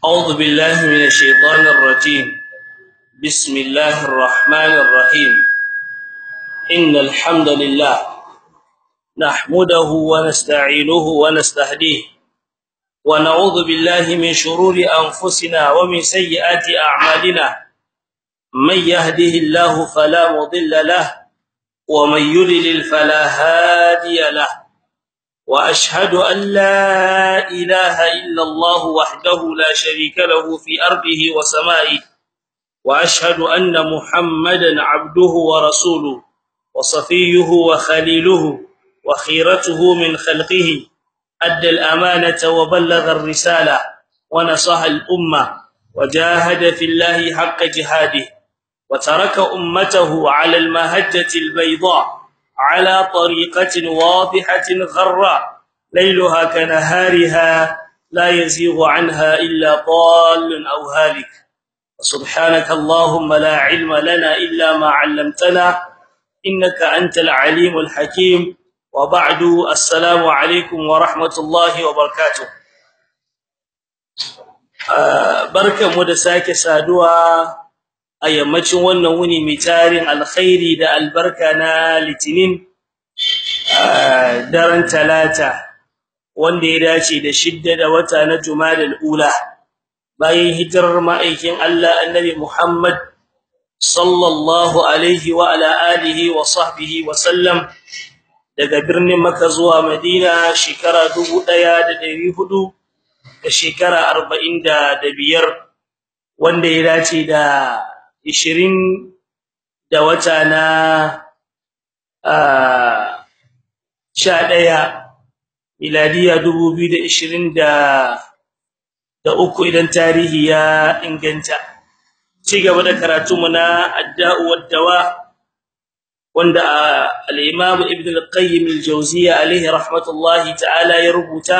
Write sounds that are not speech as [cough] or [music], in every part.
أعوذ بالله من الشيطان الرجيم. بسم الله الرحمن الرحيم. إن الحمد لله نحمده ونستعينه ونستهديه ونعوذ بالله من شرور أنفسنا ومن سيئات أعمالنا. من يهده الله فلا مضل له ومن يضلل فلا هادي له. وأشهد أن لا إله إلا الله وحده لا شريك له في أرضه وسمائه وأشهد أن محمدا عبده ورسوله وصفيه وخليله وخيرته من خلقه أدى الأمانة وبلغ الرسالة ونصح الأمة وجاهد في الله حق جهاده وترك أمته على المهجة البيضاء على طريقة واضحة غراء. ليلها كنهارها لا يزيغ عنها إلا ضال أو هالك سبحانك اللهم لا علم لنا إلا ما علمتنا إنك أنت العليم الحكيم وبعد السلام عليكم ورحمة الله وبركاته بركة مدساك سادوا a yammacin wannan wuni mai tarin alkhairi da albarka na litinin daren talata wanda ya dace da shidda da wata na jumadal ula bayan hijirar ma'aikin Allah annabi Muhammad sallallahu alaihi wa ala alihi wa sahbihi wa sallam daga birnin Makka zuwa Madina shekara 1400 da shekara 45 wanda ya dace da ishirin da wata na sha ɗaya miladiya 2020 uku idan tarihi ya inganta. Ci gaba da karatu mu na adda'u wad dawa wanda al-imam ibn al-qayyim al-jawziyya alayhi rahmatullahi ta'ala ya rubuta.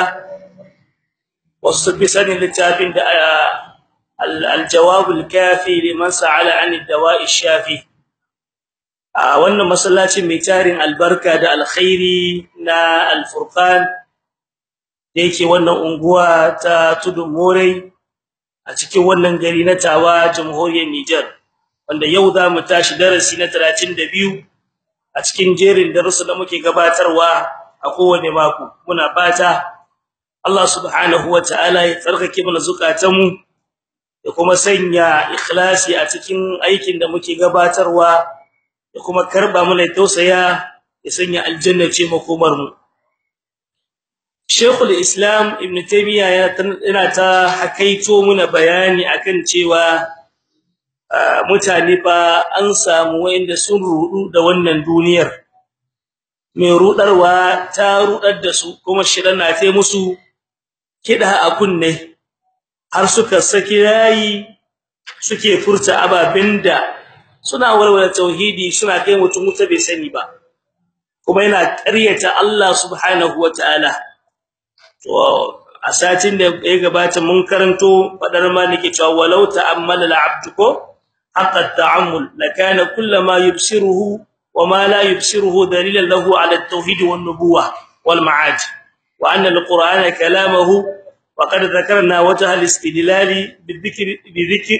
Wasu bisanin littafin da al-jawab al-kafi liman sa'ala 'an ad-dawa'i shafi a wannan masallacin mai tarin albarka da alkhairi na al-furqan da yake wannan unguwa ta tudun morai a cikin wannan gari na tawa jamhuriyar Niger wanda yau za mu tashi darasi na 32 a cikin jerin darussa da muke gabatarwa a kowane mako. Muna fata Allah subhanahu wataala ya tsarkake mana zukatanmu da kuma sanya ikhlasi a cikin aikin da muke gabatarwa da kuma karɓa mu da tausaya ya sanya aljanna ce makomar mu Sheikhul Islam Ibn Taymiyyah yana ta hakaito muna bayani akan cewa mutane fa an samu wanda sun rudu da wannan duniyar. Mai rudarwa ta rudar da su kuma shirin na tai musu kida a kunne har suka saki yayi suke furta ababen da suna warware tauhidi suna kai mutum wuta bai sani ba. Kuma yana ƙaryata Allah subhanahu wataala to a satin da ya gabata mun karanto fadar maliki cewa walau ta'ammala al'abdu ko haqqa ta'ammul lakana kullama yubsiruhu wama la yubsiruhu dalilan lahu ala at-tauhid wan nubuwah wal ma'ad wa anna al-qur'ana kalamuhu وقد ذكرنا وجه الاستدلال بالذكر بذكر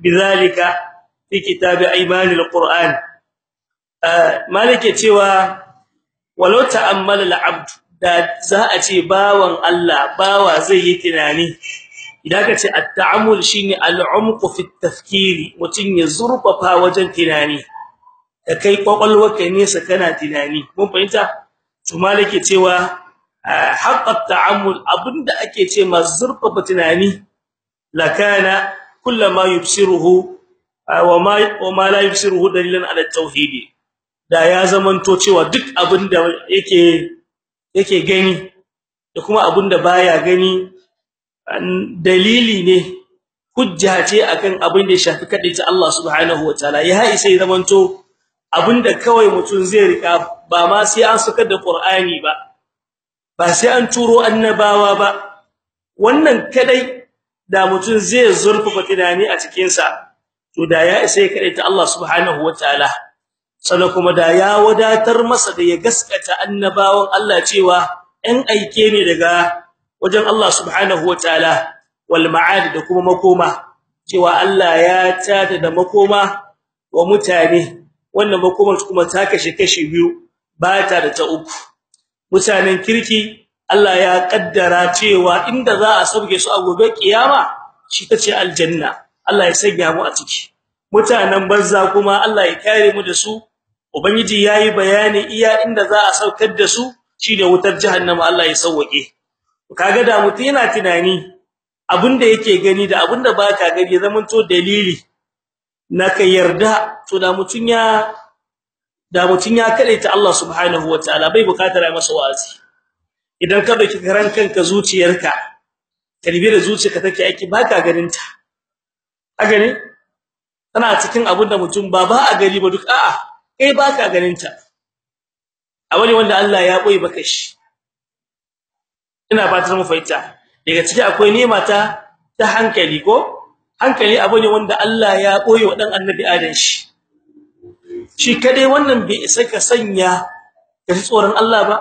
بذلك في كتاب ايمان القران مالك cewa walau ta'ammala al'abd da za a ce bawan Allah bawa zai yi tunani. Idan ka ce at-ta'ammul shine al-umq fi at-tafkiri mutun ya zurfafa wajen tunani. Da kai kwakwalwarka ne sa kana tunani. Mun fahimta? To malike cewa haqqat ta'ammul abin da ake ce mazurfa tunani lakana kullama yubsiruhu wama wama la yubsiruhu dalilan ala tauhidi. Da ya zamanto cewa duk abin da yake yake gani da kuma abin da baya gani dalili ne hujja ce akan abin da ya shafi kadaita Allah subhanahu wataala ya isa ya zamanto abin da kawai mutun zai riƙa ba ma sai an saka da Qur'ani ba ba sai an turo annabawa ba. Wannan kadai da mutun zai zurfafa tunani a cikin sa to da ya isa ya ta Allah subhanahu wataala sannan kuma da ya wadatar masa da ya gaskata annabawan Allah cewa ɗan aike ne daga wajen Allah subhanahu wataala wal ma'ad da kuma makoma cewa Allah ya tada da makoma wa mutane. Wannan makomar kuma ta kashe kashi biyu ba ta da ta uku. Mutanen kirki Allah ya kaddara cewa inda za a sauke su a gobe kiyama shi tace aljanna. Allah ya sanya mu a ciki. Mutanen banza kuma Allah ya kare mu da su ubangiji yayi bayani iya inda za a saukar da su shine wutar jahannama Allah ya sauke kaga da mutum yana tunani abin da yake gani da abin da baka gani zaman to dalili naka yarda to da mutun ya da mutun ya kadaita Allah subhanahu wataala bai buƙatar ai masa wa'azi. Idan ka baki karan kanka zuciyarka kalbi da zuciyarka take aiki baka ganin ta a gani tana cikin abin da mutum ba ba a gari ba duk a'a. Kai baka ganin ta a wani wanda Allah ya ɓoye baka shi. Ina fatar mu fahimta. Daga ciki akwai nema ta ta hankali ko? Hankali abu ne wanda Allah ya ɓoye wa dan annabi Adam shi. Shi kadai wannan bai isa ka sanya ka tsoron Allah ba.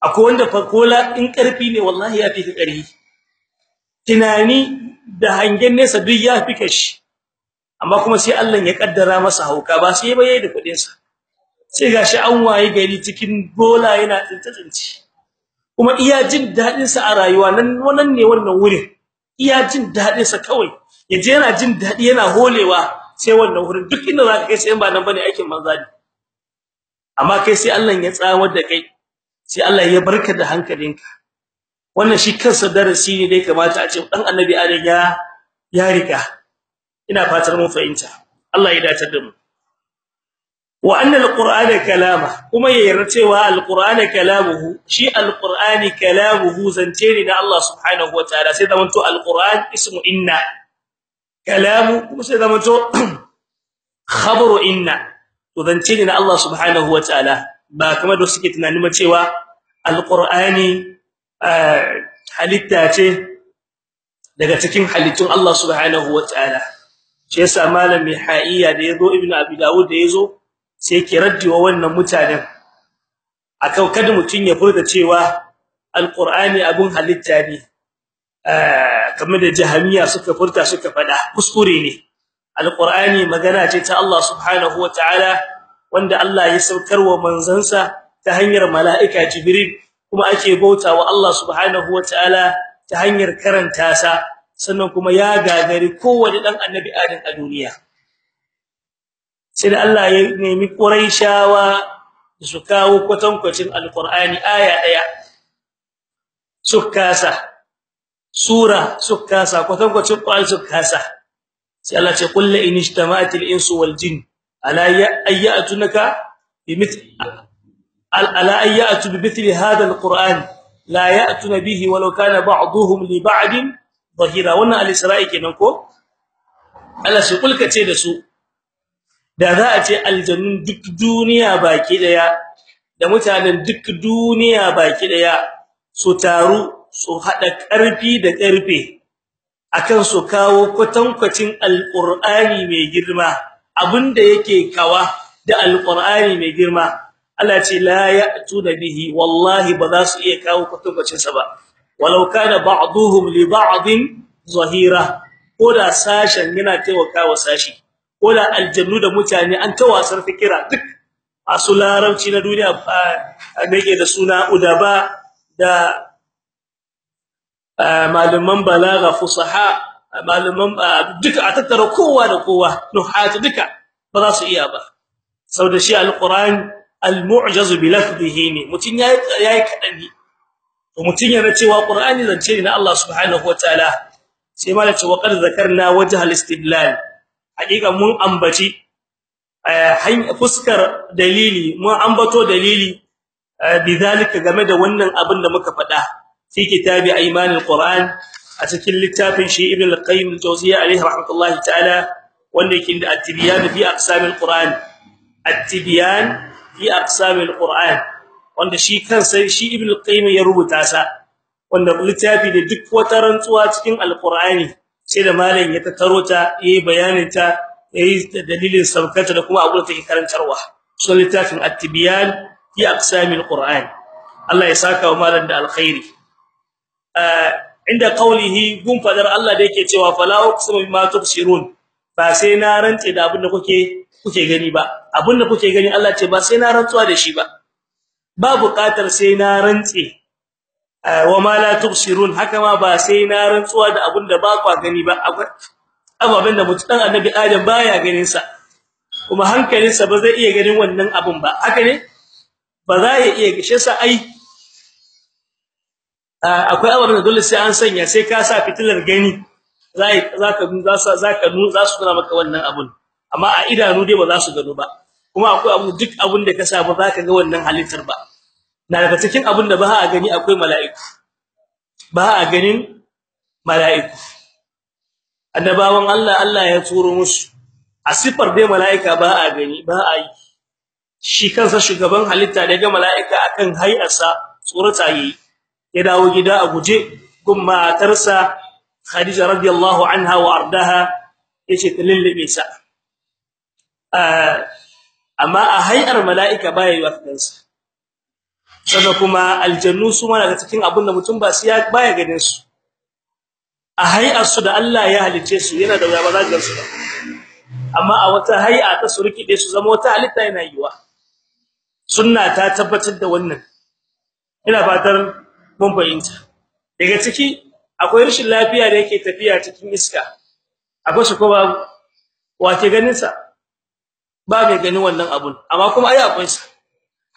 Akwai wanda fa kola in ƙarfi ne wallahi ya fi ka ƙarfi tunani da hangen nesa duk ya fi kashi amma kuma sai Allah ya kaddara masa hauka ba sai ba da kuɗin sa sai gashi an waye gari cikin bola yana tsintsinci. Kuma iya jin daɗin sa a rayuwa nan wannan ne wannan wurin. Iya jin daɗin sa kawai ya je yana jin daɗi yana holewa sai wannan wurin. Duk inda zaka kai sai ba nan ba ne aikin manzali amma kai sai Allah ya tsawar da kai sai Allah ya barka da hankalinka. Wannan shi kansa darasi ne dai kamata a ce dan annabi Adam ya ya riga ina fatar mun fahimta. Allah ya dace da mu. Wa anna alqur'ana kalama kuma ya yarda cewa alqur'ana kalamuhu shi alqur'ani kalamuhu zance ne da Allah subhanahu wataala sai zaman to alqur'an ismu inna. Kalamu kuma sai zaman to [clears throat] khabaru inna. To zance ne da Allah subhanahu wataala ba kamar da suke tunani ma cewa alqur'ani halitta ce daga cikin halittun Allah subhanahu wataala shi yasa malami haiya da ya zo ibnu abi dawud da ya zo sai yake raddiwa wannan mutanen akan kada mutun ya furta cewa alqur'ani abun halitta ne. Kamar da jahamiya suka furta suka fada kuskure ne. Alqur'ani magana ce ta Allah subhanahu wataala wanda Allah ya saukarwa manzansa ta hanyar mala'ika jibril kuma ake bautawa Allah subhanahu wataala ta hanyar karanta sa. Sannan kuma ya gagari kowanne dan annabi adam a duniya. Sai Allah ya nemi quraishawa su kawo kwatankwacin alqur'ani aya ɗaya sukasa sura sukasa kwatankwacin qur'ani sukasa sai Allah ce kullu inishtama'atil insu wal jin ala ayyatunaka bimith ala ayyatu bimithli hadha alqur'an la ya'tuna bihi walau kana ba'dhuhum li ba'din zahira wannan al-isra'i kenan ko? Allah shi kulka ce da su. Da za a ce aljannun duk duniya baki ɗaya da mutanen duk duniya baki ɗaya su taru su hada ƙarfi da ƙarfe akan su kawo kwatankwacin alqur'ani mai girma abin da yake kawa da alqur'ani mai girma. Allah ce la ya'tuna bihi wallahi ba za su iya kawo kwatankwacin sa ba. Walau kana ba'dhum li ba'din zahira. Koda sashen yana taimakawa sashi koda aljannu da mutane an tawasar fikira duk masu larabci na duniya nake da suna udaba da malaman balaga fusaha malaman duka a tattara kowa da kowa nuhat duka ba za su iya ba. Saboda shi alquran almu'jaz bi lafzihi ne. Mutun yayi yayi kadani to mutun yana cewa qur'ani zance ne na Allah subhanahu wataala sai ma ce wa qad zakarna wajh al-istidlal hakika mun ambaci fuskar dalili mun ambato dalili bidalika game da wannan abin da muka faɗa. Fi kitabi ayman al-qur'an a cikin littafin shi ibn al-qayyim al-jawziyya alayhi rahmatullahi ta'ala wanda yake da at-tibyan fi aqsam al-qur'an at-tibyan fi aqsam al-qur'an wanda shi kansa shi ibn al-qayyim ya rubuta sa wanda littafi da duk wata rantsuwa cikin al-qur'ani sai da malam ya tattaro ta yayi bayanin ta yayi dalilin sabkata da kuma abin da take karantarwa. So littafin at-tibyan fi aqsam al-qur'an. Allah ya saka wa malam da alkhairi. Inda qawlihi gun fadar Allah da yake cewa fala uqsimu bima tubsirun. Ba sai na rantse da abin da kuke kuke gani ba. Abin da kuke gani Allah ce ba sai na rantsuwa da shi ba. Ba buƙatar sai na rantse wa ma la tubsirun haka ma ba sai na rantsuwa da abin da ba kwa gani ba. Ababen da mutum dan annabi Adam baya ganin sa kuma hankalinsa ba zai iya ganin wannan abun ba. Haka ne? Ba za ya iya gishe sa ai akwai ababen da dole sai an sanya sai ka sa fitilar gani zai zaka za zaka za su nuna maka wannan abun. Amma a idanu dai ba za su gano ba. Kuma akwai abu duk abun da ka sa ba zaka ga wannan halittar ba. Na daga cikin abun da ba a gani akwai mala'iku. Ba a ganin mala'iku. Annabawan Allah Allah ya turo musu. A sifar dai mala'ika ba a gani ba a yi. Shi kansa shugaban halitta da ga mala'ika akan hayarsa tsorata yi. Ya dawo gida a guje gun matarsa Khadija radiyallahu anha wa ardaha ya ce ta lullube sa. Amma a hayar mala'ika baya yi wakansa sannan kuma aljannu su ma daga cikin abin da mutum ba su ya baya ganin su. A hayar su da Allah ya halice su yana da wuya ba za ka su ba. Amma a wata hay'a ta surki dai su zama wata halitta yana yiwa sunna ta tabbatar da wannan. Ina fatar mun fahimta. Daga ciki akwai rashin lafiya da yake tafiya cikin iska. Akwai shi ko babu? Wace ganin sa ba mai ganin wannan abun. Amma kuma ai akwai sa.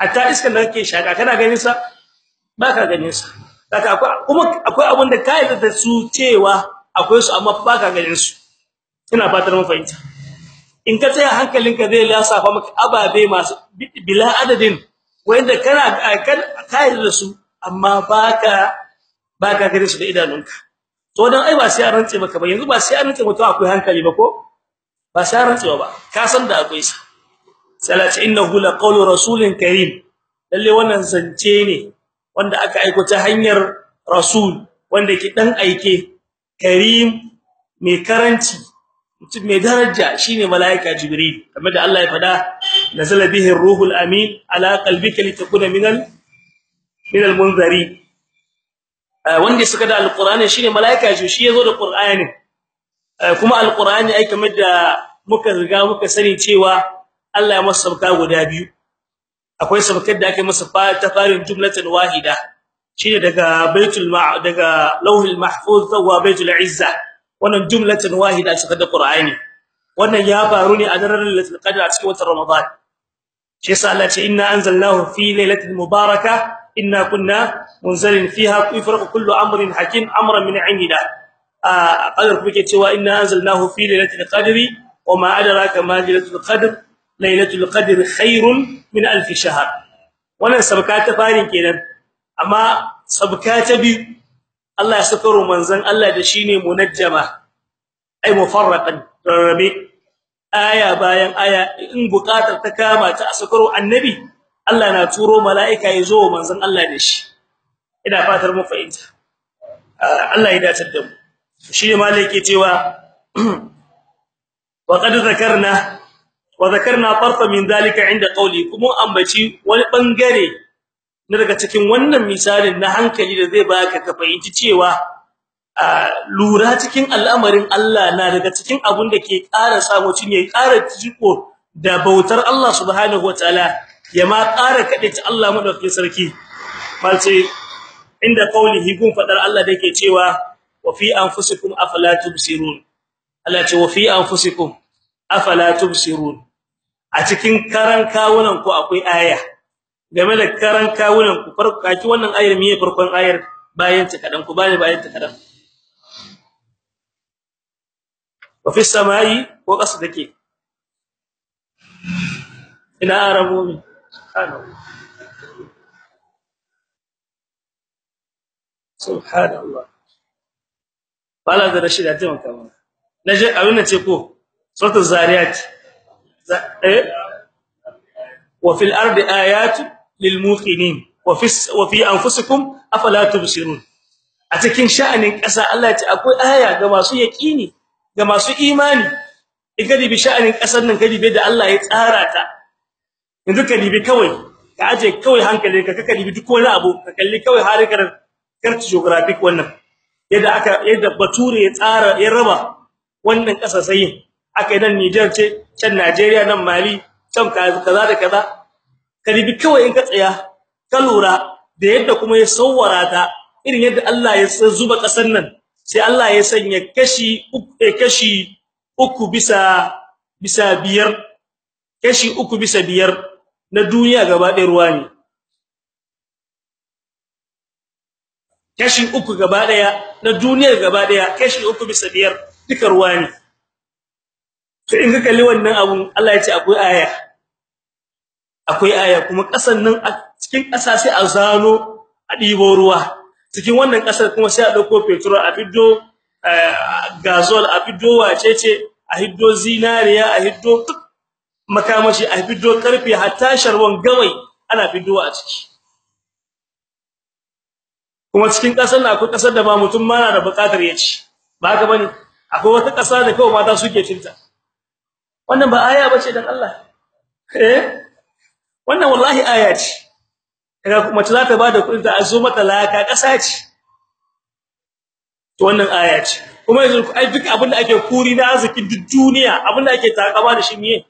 Hatta iskan da kake shaka kana ganin sa ba ka ganin sa. Saka akwai kuma akwai abun da kai da su cewa akwai su amma ba ka ganin su. Ina fatar mun fahimta. In ka tsaya hankalinka zai lasafa maka ababe masu bila adadin wanda kana kai da su amma baka baka gare su da idanunka. To dan ai ba sai an rantse maka ba yanzu ba sai an rantse mutum akwai hankali ba ko? Ba sai an rantse ba. Ka san da akwai sa. Salati innahu la qawlu rasulin karim. Lalle wannan zance ne wanda aka aiko ta hanyar rasul wanda ke dan aike karim mai karanci mutum mai daraja shine malaika jibril. Kamar da Allah ya fada nazala bihi ruhul amin ala qalbika litakuna minal minal munzari wanda suka da alqur'ani shine malaika ji shi ya zo da qur'ani. Kuma alqur'ani ai kamar da muka riga muka sani cewa Allah ya masa sabka guda biyu. Akwai sabkar da ake masa ta farin jumlatan wahida. Shine daga baitul daga lauhul mahfuz zuwa baitul izza. Wannan jumlatan wahida suka da wannan ya faru ne a daren lailatul qadr a cikin watan ramadan. Shi yasa Allah ce inna anzalnahu fi lailatin mubarakah inna kunna munzalin fiha yufraqu kullu amrin hakim amran min indina qadar kuke cewa inna anzalnahu fi lailatul qadri wama adraka ma lailatul qadr. Lailatul qadr khairun min alf shahr. Wannan sabka ta farin kenan. Amma sabka ta biyu Allah ya saka manzon Allah da shine munajjama ai mufarraqan rabi aya bayan aya in buƙatar ta kama ta asakaro annabi Allah na turo mala'ika ya zo manzon Allah da shi. Ina fatar mu fahimta. Allah ya dace da mu. Shi ne cewa [clears throat] wa qad zakarna wa zakarna farqa min zalika inda qawli kuma ambaci wani ɓangare na daga cikin wannan misalin na hankali da zai baka ka fahimci cewa lura cikin al'amarin Allah na daga cikin abun da ke ƙara sa mutum ya ƙara jiko da bautar Allah subhanahu wataala ya ma ƙara ta Allah madaukakin sarki. Inda qaulihi gun fadar Allah da cewa wa fi anfusikum afala tubsirun. Afala tubsirun. A cikin karan kawunan ku akwai aya. Game da karan kawunan ku farko kaki wannan ayar miye farkon ayar? Bayan ta kadan ku bani bayan ta kadan wa fi samai ko kasa take? Ina arabu min subhanallah. Bala da rashid ya taimaka mana. Naje abin ce ko? Suratul zariyat. Eh? Wa fil ardi ayat lil muqinin. Wa fi a cikin sha'anin ƙasa Allah ya ce akwai aya ga masu yaqini ga masu imani. Igadi bi sha'anin ƙasar nan kadi da Allah ya tsara ta. Yanzu ka dibi kawai ka aje kawai hankalinka ka kadi duk wani abu ka kalli kawai harikar karti geographic wannan. Yadda aka yadda bature ya tsara ya raba wannan kasasai aka nan Niger ce can Najeriya nan Mali can kaza da kaza. Kalibi kawai in ka tsaya ka lura da yadda kuma ya sawwara ta irin yadda Allah ya zuba ƙasar nan. Sai Allah ya sanya kashi uku kashi uku bisa bisa biyar kashi uku bisa biyar na duniya gaba ɗaya ruwa ne. Kashi uku gaba ɗaya na duniya gaba ɗaya kashi uku bisa biyar duka ruwa ne. To in ka kalli wannan abun Allah ya ce akwai aya. Akwai aya kuma kasan nan a cikin ƙasa sai a zano a ɗibo ruwa. Cikin wannan ƙasar kuma sai a ɗauko petrol a fiddo gasol a fiddo wacece a hiddo zinariya a hiddo makamashi a fiddo ƙarfe hatta sharwan gawai ana fiddo a ciki. Kuma cikin ƙasar na akwai ƙasar da ba mutum ma na da buƙatar ya ci. Ba haka ba ne akwai wata ƙasa da kawai mata suke cinta. Wannan ba aya bace dan Allah. Eh? Wannan wallahi aya ce. Kaga za ta ba da kuɗin ta azo mata laka kasa ce. To wannan aya ce. Kuma yanzu ai duk abin da ake kuri na arziki duk duniya abin da ake takaba da shi ne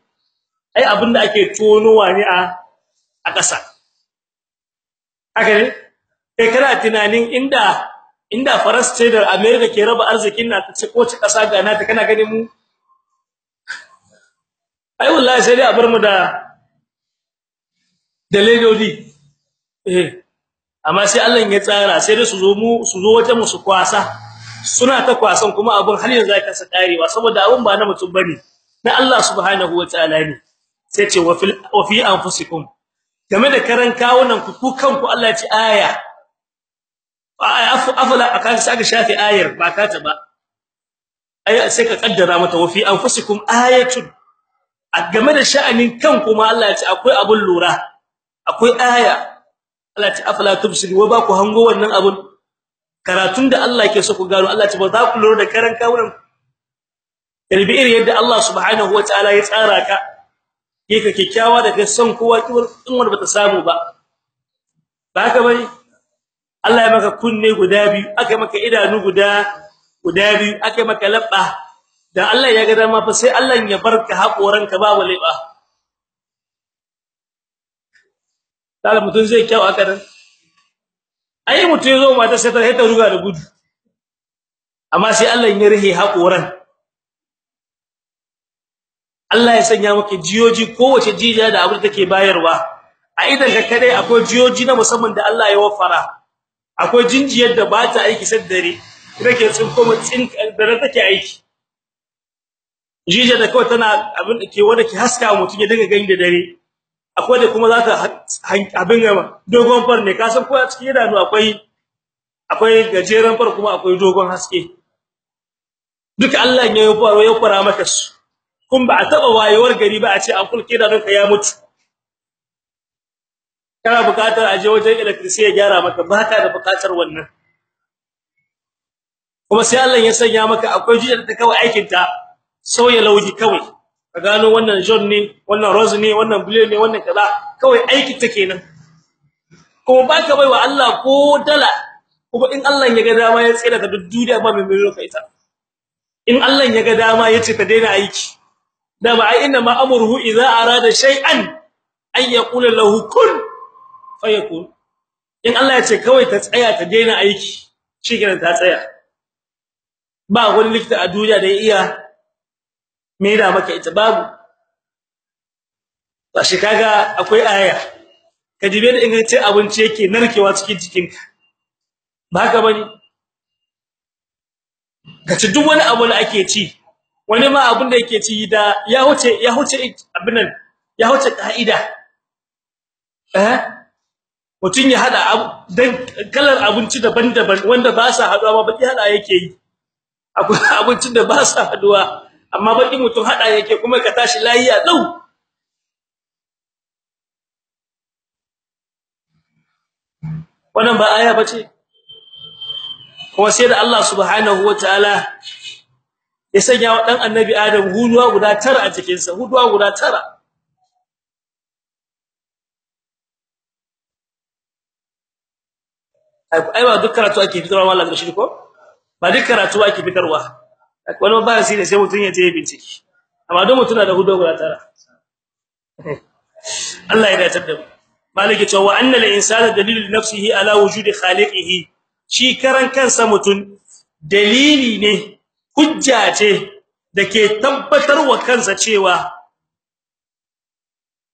ai abin da ake tonowa ne a a kasa haka ne? Kai kana tunanin inda inda faras ce da America ke raba arzikin na ta ce ko ci kasa ga na ta kana ganin mu ai wallahi sai dai a bar mu da da ledodi. Eh amma sai Allah ya tsara sai da su zo mu su zo wata musu kwasa. Suna ta kwasan kuma abun har yanzu aka sa karewa saboda abun ba na mutum ba ne na Allah subhanahu wataala ne. Sai ce wa fi anfusikum. Game da karan kawunan ku ku kanku Allah ya ce aya. Afala aka saka shafi ayar ba ka ta ba. Ai sai ka kaddara mata wa fi anfusikum ayatun. Game da sha'anin kanku ma Allah ya ce akwai abun lura akwai aya. Allah ta afala tubsiru wa ba ku hango wannan abun? Karatun da Allah yake so ku gano Allah ta ba za ku lura da karan kawunan kalbi iri yadda Allah subhanahu wataala ya tsara ka yake kikkiawa da kai son kowa kiwar wanda bata samu ba. Ba haka ba ne Allah ya maka kunne guda biyu aka maka idanu guda guda biyu aka maka labba dan Allah ya ga dama fa sai Allah ya barka hakoranka babu liba dala mutun zai kyau aka dan ai mutun ya zo mata sai ta hita ruga da gudu. Amma sai Allah ya rihe hakoran Allah ya sanya maka jiyoji kowace jijiya da abin da take bayarwa. A idan ka kadai akwai jiyoji na musamman da Allah ya wafara. Akwai jinjiyar da ba ta aiki sai dare. Take tsin kuma tsin dare take aiki. Jijiya da kawai tana abin da ke wanda ke haska mutun ya dinga gani da dare. Akwai da kuma za ta abin gama dogon far ne. Ka san ko a cikin idanu akwai akwai gajeren far kuma akwai dogon haske. Duka Allah ya yi fara ya fara maka su. Kun ba a taba wayewar gari ba a ce an kulke da ranka ya mutu. Kana buƙatar aje wajen electricity ya gyara maka. Baka da buƙatar wannan. Kuma sai Allah ya sanya maka akwai jijiyar da kawai aikin ta sauya lauji kawai. Ka gano wannan john ne wannan rose ne wannan blue ne wannan kaza. Kawai aiki ta kenan. Kuma baka baiwa Allah ko dala kuma in Allah ya ga dama ya tsira ka duk duniya ba mai mai ita. In Allah ya ga dama ya ce ka daina aiki. Dama ai inna ma amruhu idza arada shay'an ay yaqula lahu kun fayakun. In Allah ya ce kawai ta tsaya ta daina aiki shikenan ta tsaya. Ba wani likita a duniya da ya iya me da maka ita babu. Ba shi kaga akwai aya. Ka dibe da ingancin abinci yake narkewa cikin jikinka. Ba haka ba ne kace duk wani abu da ake ci. Wani ma abin da yake ci da ya huce ya huce abin nan ya huce kaida. Eh? Mutun ya hada dan kalar abinci daban-daban wanda ba sa haɗuwa ba baki hada yake yi. Akwai [laughs] abincin da ba sa haɗuwa amma baki mutun hada yake kuma ka tashi lafiya lau. Wannan ba aya bace. Kuma sai da Allah subhanahu wataala ya sanya wa dan annabi Adam huduwa guda tara a cikin sa huduwa guda tara. Ai ba duk karatu ake fitarwa mallan da shi ko? Ba duk karatu ake fitarwa. Wani ba shi ne sai mutun ya je bincike amma don mutuna da huɗu guda tara. Allah ya dace da mu. Malike cewa anna al insana dalilul nafsihi ala wujudi khaliqihi. Shi karan kansa mutun dalili ne hujja ce dake tabbatar wa kansa cewa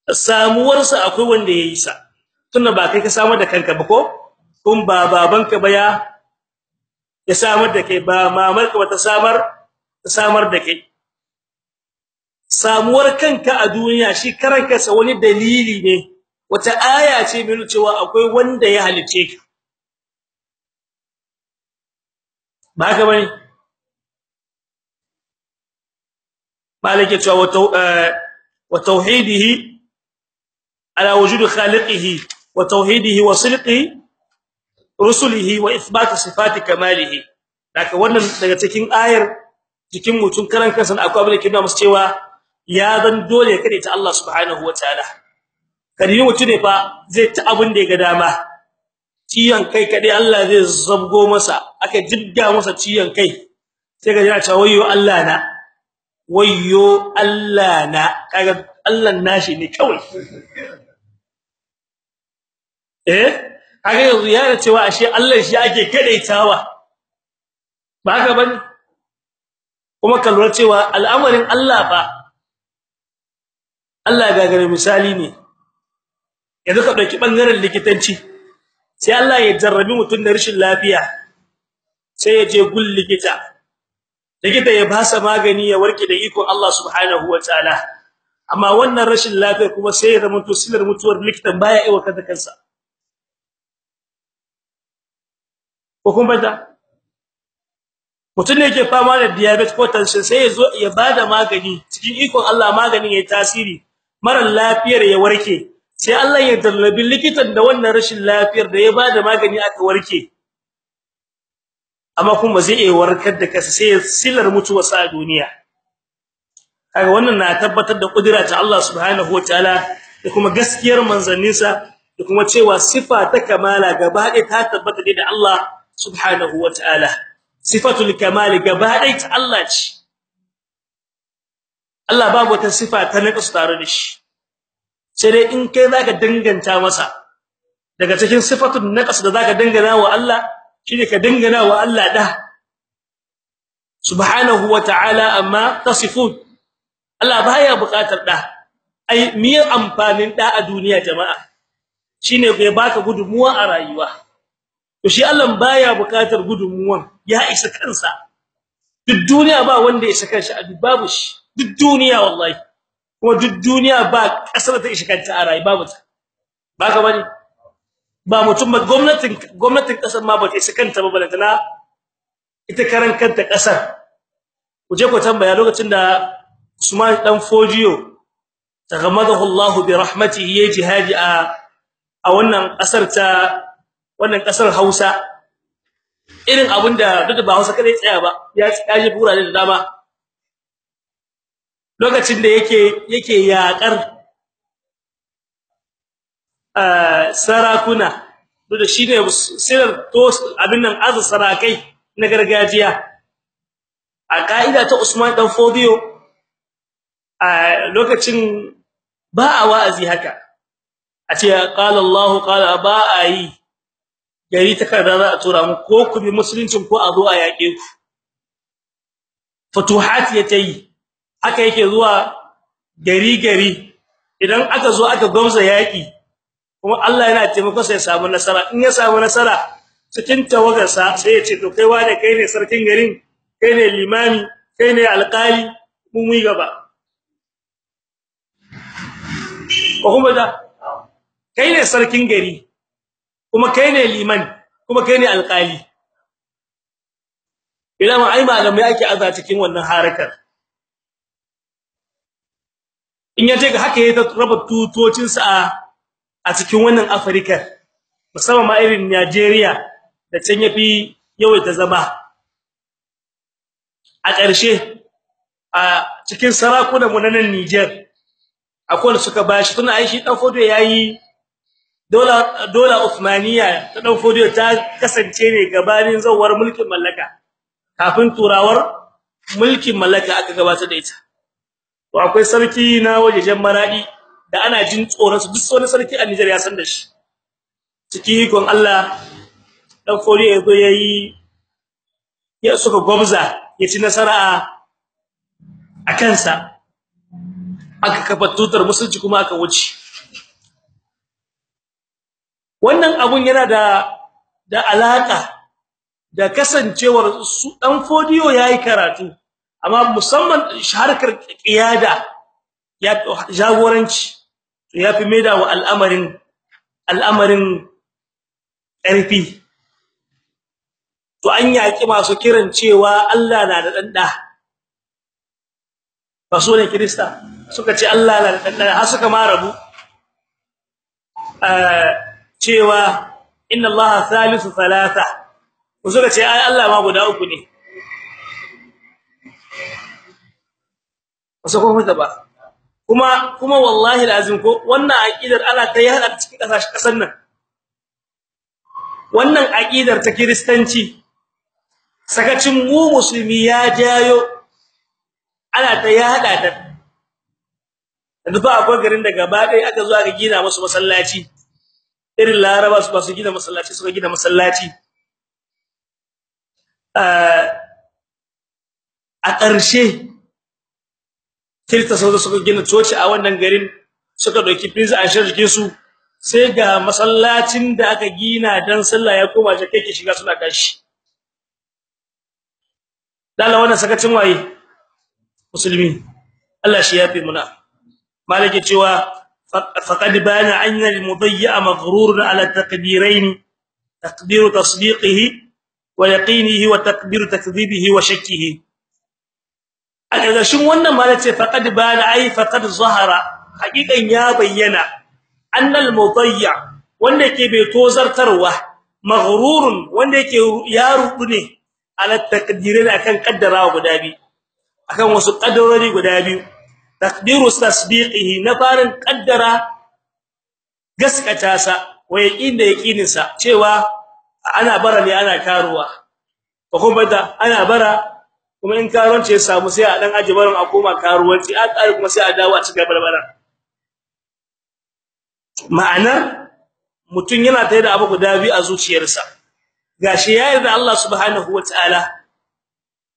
samuwarsa akwai wanda yayi sa. Tunda ba kai ka samar da kanka ba ko? Kun ba babanka ba ya ya samar da kai ba mamarka ba ta samar samar da kai. Samuwar kanka a duniya shi karan kansa wani dalili ne. Wata aya ce mai cewa akwai wanda ya halice ka. Ba ka ba ne? Malike cewa wa tauhidihi ala wujudi khaliqihi wa tauhidihi wa silqihi rusulihi wa ithbat sifati kamalihi. Daga wannan daga cikin ayar cikin mutun karan kansa akwai abin da ke nuna cewa ya zan dole kade ta Allah subhanahu wataala kadi mutum ne fa zai ta abin da ya ga dama. Ciyan kai kade Allah zai zabgo masa aka jidda masa ciyan kai. Sai ga yana cewa wayyo Allah na wayyo Allah na. Kaga Allah nashi ne kawai. [laughs] Eh? Kaga yanzu ya cewa ashe Allah shi ake kadaitawa ba haka ba ne kuma kallon cewa al'amarin Allah ba Allah gagare misali ne. Yanzu ka ɗauki ɓangaren likitanci sai Allah ya jarrabi mutun da rashin lafiya sai ya je gul likita. Likita ya basa magani ya warke da ikon Allah subhanahu wataala amma wannan rashin lafiya kuma sai ya zama silar mutuwar likitan baya aiwa kada kansa. Ko kuma da mutun ne yake fama da diabetes ko tension sai ya zo ya ba da magani. Cikin ikon Allah maganin yayi tasiri. Mara lafiyar ya warke. Sai Allah ya dallabi likitan da wannan rashin lafiyar da ya ba da magani aka warke. Amma kuma zai iya warkar da kasa sai silar mutuwa sa duniya. Kaga wannan na tabbatar da kudura ta Allah subhanahu wataala da kuma gaskiyar manzanninsa da kuma cewa sifa ta kamala gaba ɗaya ta tabbata da Allah subhanahu wataala sifatul kamal gaba ɗaya ta Allah ce. Allah babu wata sifa ta naqas tare da shi. Sai dai in kai zaka danganta masa daga cikin sifatun naqas da zaka dangana wa Allah shine ka dangana wa Allah da subhanahu wa ta'ala amma tasifun. Allah baya buƙatar da ai miyar amfanin da a duniya jama'a? Shine ya baka gudunmuwa a rayuwa. To shi Allah baya buƙatar gudunmuwan ya isa kansa. Duk duniya ba wanda ya isa kanshi a babu shi. Duk duniya wallahi. Kuma duk duniya ba ƙasar ta isa kanta a rayuwa babu ta. Baka ba ne? Ba mutum ba gwamnatin gwamnatin ƙasar ma ba ta isa kanta ba balantana ita karan kanta ƙasar kuje ku tambaya lokacin da Usman dan Fojiyo tagamadahu Allah bi rahmatihi ya jihadi a wannan ƙasar ta wannan ƙasar Hausa. Irin duk da ba Hausa kadai tsaya ba ya tsaje burane da dama. Lokacin da yake yake yakar sarakuna duk shine sirar to abin nan azu sarakai na gargajiya. A kaida ta Usman dan Fodiyo a lokacin ba a wa'azi haka. A ce qala Allah qala ba ayi gari ta kada za a tura mu ko ku bi musuluncin ko a zo a yake ku. Futuhat yayi haka yake zuwa gari gari. Idan aka zo aka gwamza yaki kuma Allah yana taimako sai ya samu nasara. In ya samu nasara cikin tawagarsa sai ya ce to kai wane kai ne sarkin garin kai ne limami kai ne alƙali mu mu gaba. Ko kuma da kai ne sarkin gari kuma kai ne liman kuma kai ne alƙali. Idan ai malamai ake aza cikin wannan harakar. In ya je ga haka yayin raba tutocin sa a cikin wannan Afirka musamman ma irin Nigeria da can yafi yawaita zama. A ƙarshe a cikin sarakunan mu na Niger akwai suka bashi tuna ai shi dan fodo yayi dola dola Uthmaniya ta dan fodo ta kasance ne gabanin zawar mulkin mallaka. Kafin turawar mulkin mallaka aka gabatar da ita. To akwai sarki na wajejen maradi da ana jin tsoron su duk wani sarki a Niger ya san da shi. Ciki kon Allah dan fori ya zo yayi ya suka gwabza ya ci nasara a kansa. Aka kafa tutar musulci kuma aka wuce. Wannan abun yana da da alaka da kasancewar su dan fodiyo yayi karatu amma musamman harkar qiyada ya jagoranci ya fi maida wa al'amarin al'amarin ƙarfi. To an yaki masu kiran cewa Allah na da danda ne krista suka ce Allah na da danda har suka ma rabu. Eh cewa inna Allah thalithu thalatha. Suka ce ai Allah ma guda uku ne. Wasu kuma ba. Kuma kuma wallahi lazim ko wannan aqidar ana ta yada cikin ƙasashen kasan nan. Wannan aqidar ta kristanci sakacin mu musulmi ya jayo ana ta yada ta. Yanzu ba akwai garin da gaba ɗaya aka zo aka gina musu masallaci. Irin laraba su ba su gina masallaci suka gina masallaci. A ƙarshe kirta sau da suka gina coci a wannan garin suka ɗauki prince a shirke su sai ga masallacin da aka gina dan sallah ya koma je kai ke shiga suna kashi dala wannan sakacin waye? Musulmi. Allah shi yafi muna. Malike cewa faqad bana anna al-mudayya maghrur ala taqdirain taqdir tasdiqihi wa yaqinihi wa takbir takdhibihi wa shakkihi a ƙarƙashin wannan malace faqad bana ai faqad zahara haƙiƙan ya bayyana annal mudayya wanda yake bai tozartarwa maghrurun wanda yake ya rubu ne ala taqdirin akan kaddarawa guda biyu akan wasu kaddarori guda biyu taqdiru tasbiqihi na farin kaddara gaskata sa wa yaqin da yaqinin sa cewa ana bara ne ana karuwa. Ko kuma da ana bara kuma in karuwanci ya samu sai a dan aje barin a koma karuwanci a tsare kuma sai a dawo a cikin barbara ma'anar mutun yana tare da abu guda biyu a zuciyarsa. Gashi ya yarda Allah subhanahu wataala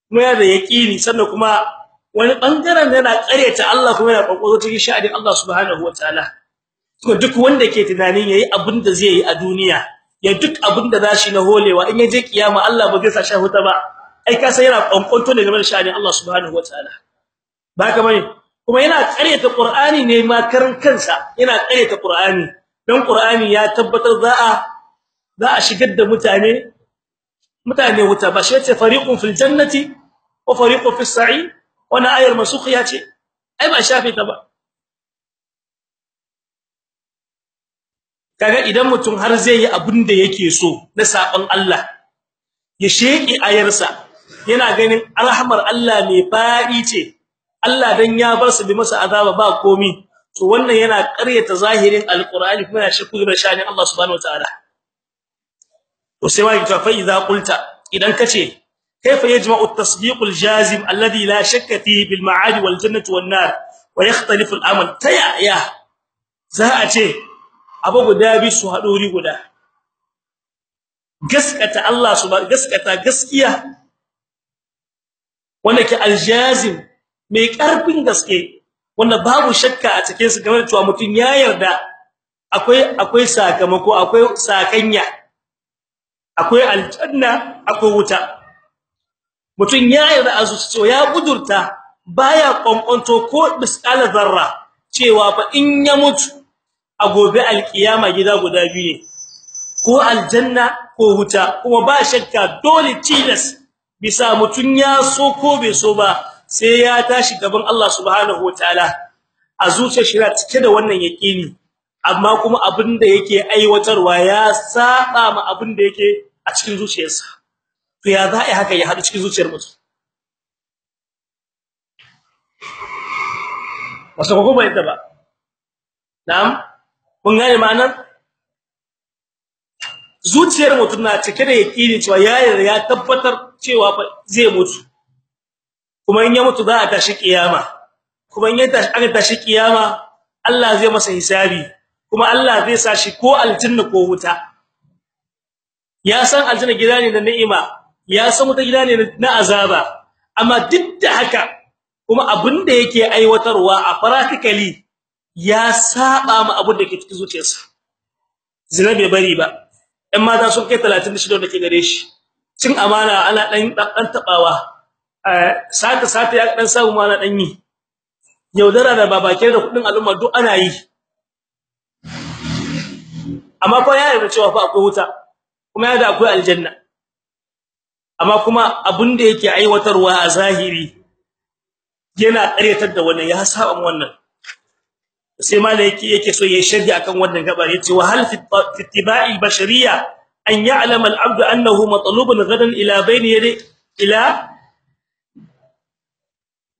kuma yana da yaqini sannan kuma wani ɓangaren yana kareta Allah kuma yana kokoro cikin sha'anin Allah subhanahu wataala to duk wanda ke tunanin yayi abin da zai yi a duniya ya duk abin da zashi na holewa in ya je kiyama Allah ba zai sa shi huta ba. Ai ka san yana kwankwanto ne game da sha'anin Allah subhanahu wataala ba ka ba ne? Kuma yana kareta Qur'ani ne ma karan kansa yana kareta Qur'ani. Dan Qur'ani ya tabbatar za a za a shigar da mutane mutane wuta. Ba shi ce fariqun fil jannati wa fariqun fis sa'id wana ayar masukhiya ce? Ai ba shafe ta ba. Kaga idan mutum har zai yi abin da yake so na saban Allah ya sheki ayarsa yana ganin alhamar Allah mai faɗi ce Allah dan ya bar su bi masa azaba ba komi to wannan yana ƙaryata zahirin alqur'ani kuma yana shakku da shanin Allah subhanahu wataala to sai wai ta fa idza qulta idan kace fihi bil ma'ad wal jannati wan nar wa yakhtalifu al-amal taya ya za a ce abu guda bi su haduri guda gaskata Allah subhanahu gaskata gaskiya wanda ke al-jazim mai ƙarfin gaske wanda babu shakka a cikin su game da cewa mutun ya yarda akwai akwai sakamako akwai sakanya akwai aljanna akwai wuta mutun ya yarda a zuciya ya gudurta baya konkonto ko misala zarra cewa fa in ya mutu a gobe alkiyama gida guda biyu ne ko aljanna ko wuta. Kuma ba shakka dole tilas bisa mutun ya so ko bai so ba sai ya tashi gaban Allah subhanahu wataala a zuciyar shi cike da wannan yaqini amma kuma abin da yake aiwatarwa ya saba ma abin da yake a cikin zuciyarsa. To ya za a haka ya hadu cikin zuciyar mutum? Wasu ko bai ta ba. Na'am? Kun gane ma'anar? Zuciyar mutum na cike da yakini cewa ya ya tabbatar cewa zai mutu. Kuma in ya mutu za a tashi kiyama kuma in ya tashi aka tashi kiyama Allah zai masa hisabi. Kuma Allah zai sa shi ko aljanna ko wuta. Ya san aljanna gida ne na ni'ima. Ya san wuta gida ne na azaba. Amma duk da haka kuma abin da yake aiwatarwa a practically ya saba ma abin da ke cikin zuciyarsa. Zina bai bari ba. Ɗan mata sun kai 36 da ke gare shi. Cin amana ana dan dan tabawa sata sata ya dan samu mana dan yi. Yaudara da babake da kuɗin al'umma duk ana yi. Amma fa ya yarda cewa fa akwai wuta. Kuma ya da akwai aljanna. Amma kuma abin da yake aiwatarwa a zahiri yana ƙaryatar da wannan ya saba wannan. Sai malai yake so yayi sharhi akan wannan gabar ya ce wa hal fi ittiba'i bashariyya an ya'lama al-'abd annahu matlubun gadan ila bayni yaday ila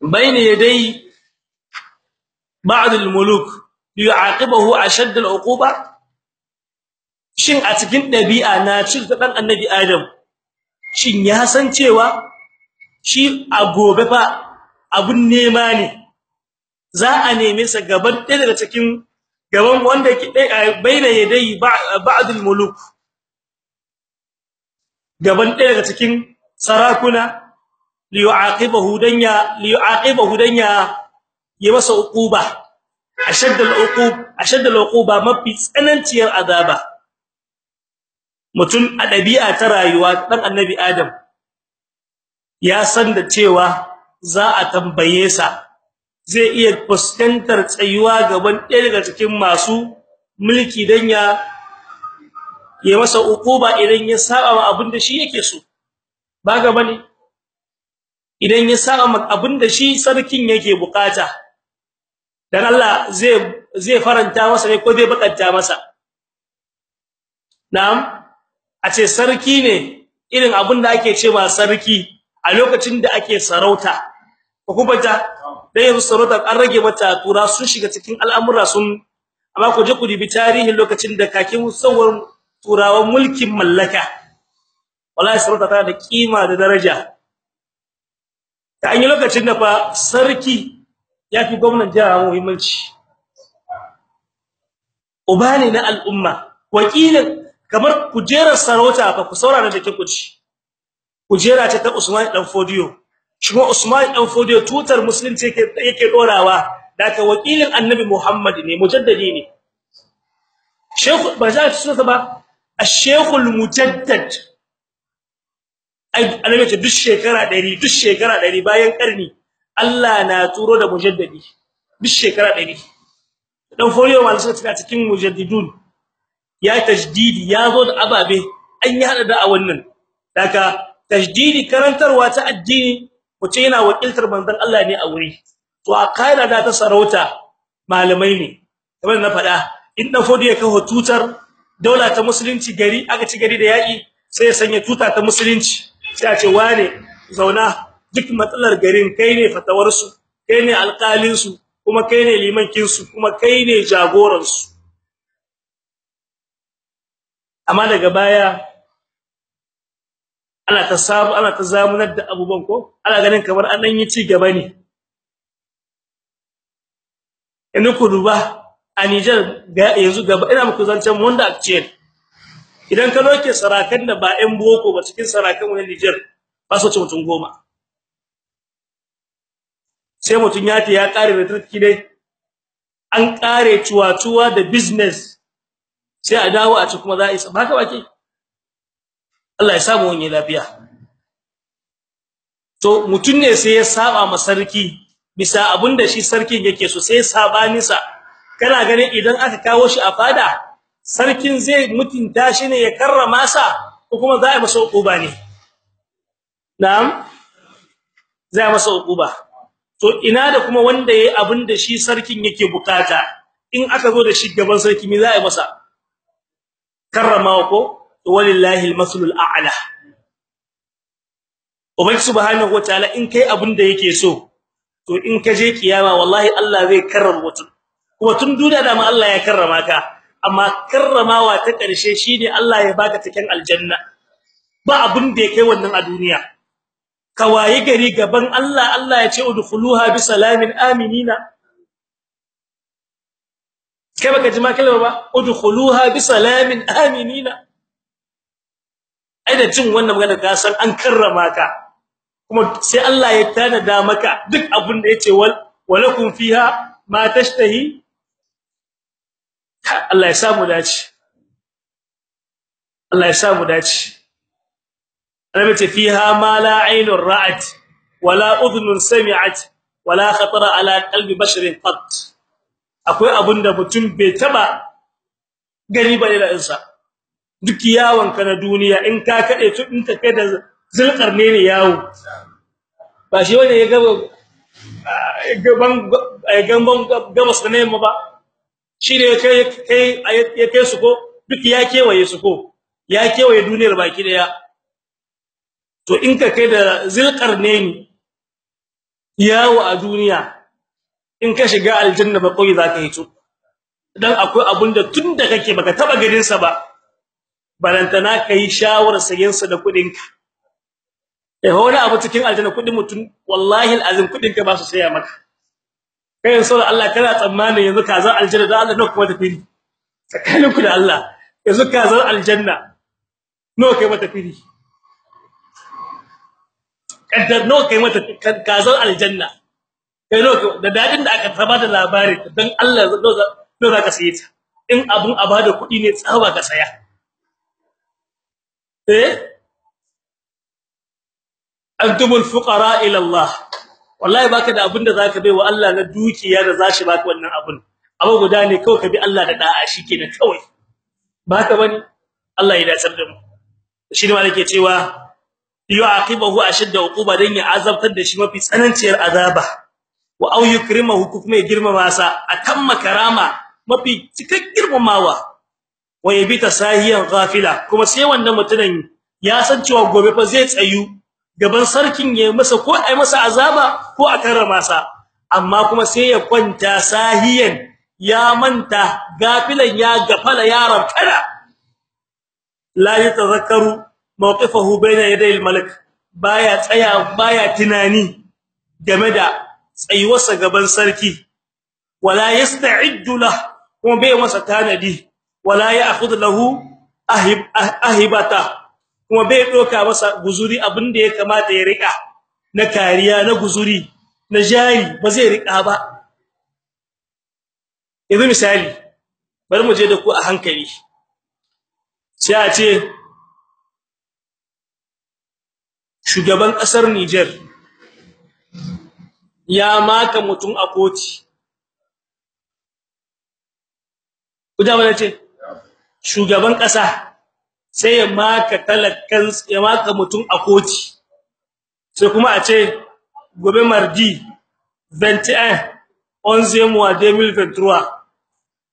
bayni yaday ba'd al-muluk liyu'aqibahu ashadd al-'uquba? Shin a cikin dabi'a na cin dan annabi adam shin ya san cewa shi a gobe fa abun nema ne? Za a neme sa gaban ɗaya daga cikin gaban wanda ke baina yadai ba'dul muluk. Gaban ɗaya daga cikin sarakuna liyu'aqibahu danya liyu'aqibahu danya yi masa uquba. Ashaddal uqub ashaddal uquba mafi tsananciyar azaba. Mutum a dabi'a ta rayuwa dan annabi adam ya san da cewa za a tambaye sa zai iya fuskantar tsayuwa gaban ɗaya daga cikin masu mulki dan ya ya masa ukuba idan ya saba ma abin da shi yake so. Ba ga ba ne? Idan ya saba ma abin da shi sarkin yake buƙata dan Allah zai zai faranta masa ne ko zai bakanta masa? Na'am. A ce sarki ne irin abin da ake cewa sarki a lokacin da ake sarauta. Ko kuma ta dai yanzu sarauta an rage mata tura sun shiga cikin al'amura sun amma ku je ku dibi tarihin lokacin da kakin sawar turawan mulkin mallaka. Wallahi sarauta tana da kima da daraja. Ta an yi lokacin da fa sarki yafi gwamnatin jiha muhimmanci. Uba ne na al'umma. Wakilin kamar kujerar sarauta fa ku saurara da kike kuci kujera ce ta Usman dan Fodiyo. Shi Usman dan Fodiyo tutar musulunci yake yake dorawa daga wakilin Annabi Muhammad ne mujaddadi ne. Sheikh ba za ta ba Al-Sheikh Al-Mujaddad ai annabi ce duk shekara 100 duk shekara 100 bayan karni Allah na turo da mujaddadi. Duk shekara 100 dan Fodiyo malaka cikin mujaddidun. Ya tajdidi ya zo da ababe an yi hada da a wannan daga tajdidi karantarwa ta addini mutum yana wakiltar manzon Allah ne a wuri. To a kaida da ta sarauta malamai ne. Kamar na faɗa in dan fodi ya kawo tutar daula ta musulunci gari aka ci gari da yaki sai ya sanya tuta ta musulunci. Sai a ce wane zauna duk matsalar garin kai ne fatawar su kai ne alƙalin su kuma kai ne limankin su kuma kai ne jagoran su amma daga baya ana ta samu ana ta zamunar da abubuwan ko ana ganin kamar an dan yi ci gaba ne. In ku duba a Niger ga yanzu gaba ina muku zancen wanda actual idan ka doke sarakan da ba ɗan boko ba cikin sarakan na Niger ba su ci mutun goma. Sai mutun ya ta ya kare da turki an kare cuwa-cuwa da business. Sai a dawo a ci kuma za a isa. Baka baki Allah ya samu wani lafiya. To mutun ne sai ya saba ma sarki bisa abin da shi sarkin yake so sai saɓani sa kana ganin idan aka kawo shi a fada sarkin zai mutunta shi ne ya karrama sa ko kuma za a masa hukuba ne? Na'am? Za a masa hukuba. To ina da kuma wanda yayi abin da shi sarkin yake buƙata? In aka zo da shi gaban sarki me za a yi masa? Karrama ko walillahi almaslul a'la. Ubangi subhanahu wataala in kai abin da yake so to in ka je kiyama wallahi Allah zai karrama mutum. Kuma tun duniya da ma Allah ya karrama ka amma karramawa ta ƙarshe shine Allah ya baka cikin aljanna. Ba abun da yake wannan a duniya. Ka waye gari gaban Allah Allah ya ce udkhuluha bi aminina. Kai baka ji ma kalma ba? Udkhuluha bi salamin aminina. Ai da jin wannan magana ka san an karrama ka. Kuma sai Allah ya tanada maka duk abun da ya ce wal walakum fiha ma tashtahi. Allah ya samu dace. Allah ya samu dace. Annabi ce fiha ma la aynun ra'at wala udhunun sami'at wala khatara ala qalbi basharin qat. Akwai abunda mutum bai taba gani ba da insa duk yawon ka na duniya in ka kade tu in ka kai da zulkarne ne yawo. Ba shi wanda ya gaba gaban gaban gabas da ne ba. Shi ne kai kai ya kai su ko? Duk ya kewaye su ko? Ya kewaye duniyar baki ɗaya to in ka kai da zulqarnaini yawo a duniya in ka shiga aljanna ba kai zaka yi to. Dan akwai abunda tunda kake baka taba ganin sa ba balantana kai shawar sayen sa da kuɗin ka eh wani abu cikin aljanna kuɗin mutun wallahi alazim kuɗin ka ba su saya maka. Kai yanzu Allah kana tsammanin yanzu ka zan aljanna da Allah kuma da fili tsakaninku da Allah yanzu ka zan aljanna no kai mata fili? Kaddar no kai mata ka zan aljanna. Kai no da daɗin da aka saba da labari dan Allah zo za ka saye ta. In abun abada kuɗi ne tsawa ka saya. Eh? Antumul fuqara ila Allah. Wallahi baka da abin da zaka bai wa Allah na dukiya da zashi baka wannan abun. Abu guda ne kawai ka bi Allah da da'a shikenan kawai. Baka ba ne Allah ya dace da mu. Shi ne malike cewa yu'aqibahu ashadda uquba dan ya azabtar da shi mafi tsananciyar azaba. Wa au yukrimahu kuma ya girmama sa. Akan makarama mafi cikak girmamawa. Wa yabita sahiyan ghafila kuma sai wannan mutumin ya san cewa gobe fa zai tsayu gaban sarkin ya masa ko ai masa azaba ko a karrama sa. Amma kuma sai ya kwanta sahiyan ya manta gafilan ya gafala ya rabkana la yatazakkaru mawqifahu bayna yaday al-malik baya tsaya baya tunani game da tsayuwarsa gaban sarki. Wala yasta'iddu lah kuma bai masa tanadi. Wala ya'khudhu lahu ahib ahibata kuma bai doka masa guzuri abin da ya kamata ya riƙa na kariya na guzuri na jari ba zai riƙa ba. Yanzu misali bari mu je da ku a hankali. Sai a ce shugaban ƙasar Niger ya maka mutum a koti kuda wala ce? Shugaban kasa sai ya maka talakkan ya maka mutum a koti sai kuma a ce gobe mardi 21 11 mois 2023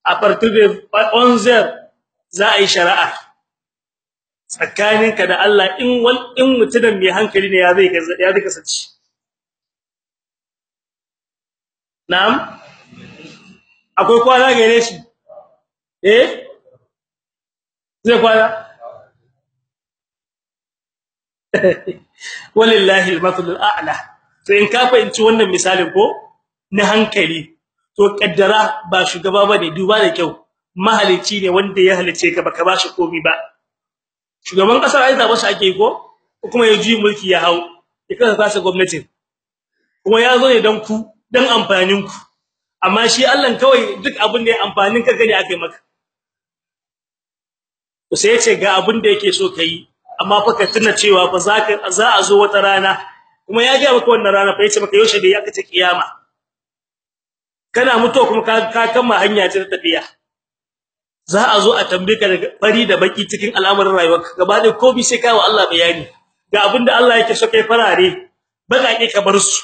a partir de 11 za a yi shari'a. Tsakaninka da Allah in in mutumin mai hankali ne ya zai ya zai kasance. Na'am? Akwai kwana gare shi? Eh? Zai kwana? [laughs] Walillahi al-mathlul a'la. To in ka fahimci wannan misalin ko? Na hankali. To kaddara ba shugaba ba ne duba da kyau. Mahalici ne wanda ya halice ka baka bashi komai ba. Shugaban ƙasar ai zaba shi ake ko? Kuma ya ji mulki ya hau ya kasa fasa gwamnati kuma ya zo ne dan ku. Dan amfanin ku amma shi Allah kawai duk abin da ya amfanin ka gani akai maka. To sai ya ce ga abin da yake so kai amma fa ka tuna cewa fa zaka za a zo wata rana. Kuma ya ga maka wannan rana fa ya ce maka yaushe da aka ce kiyama. Kana mutuwa kuma ka ka kama hanya ta tafiya. Za a zo a tambaye ka daga fari da baki cikin al'amuran rayuwarka gaba da komai sai kai wa Allah bayani. Ga abin da Allah yake so kai farare bakake ka bar su.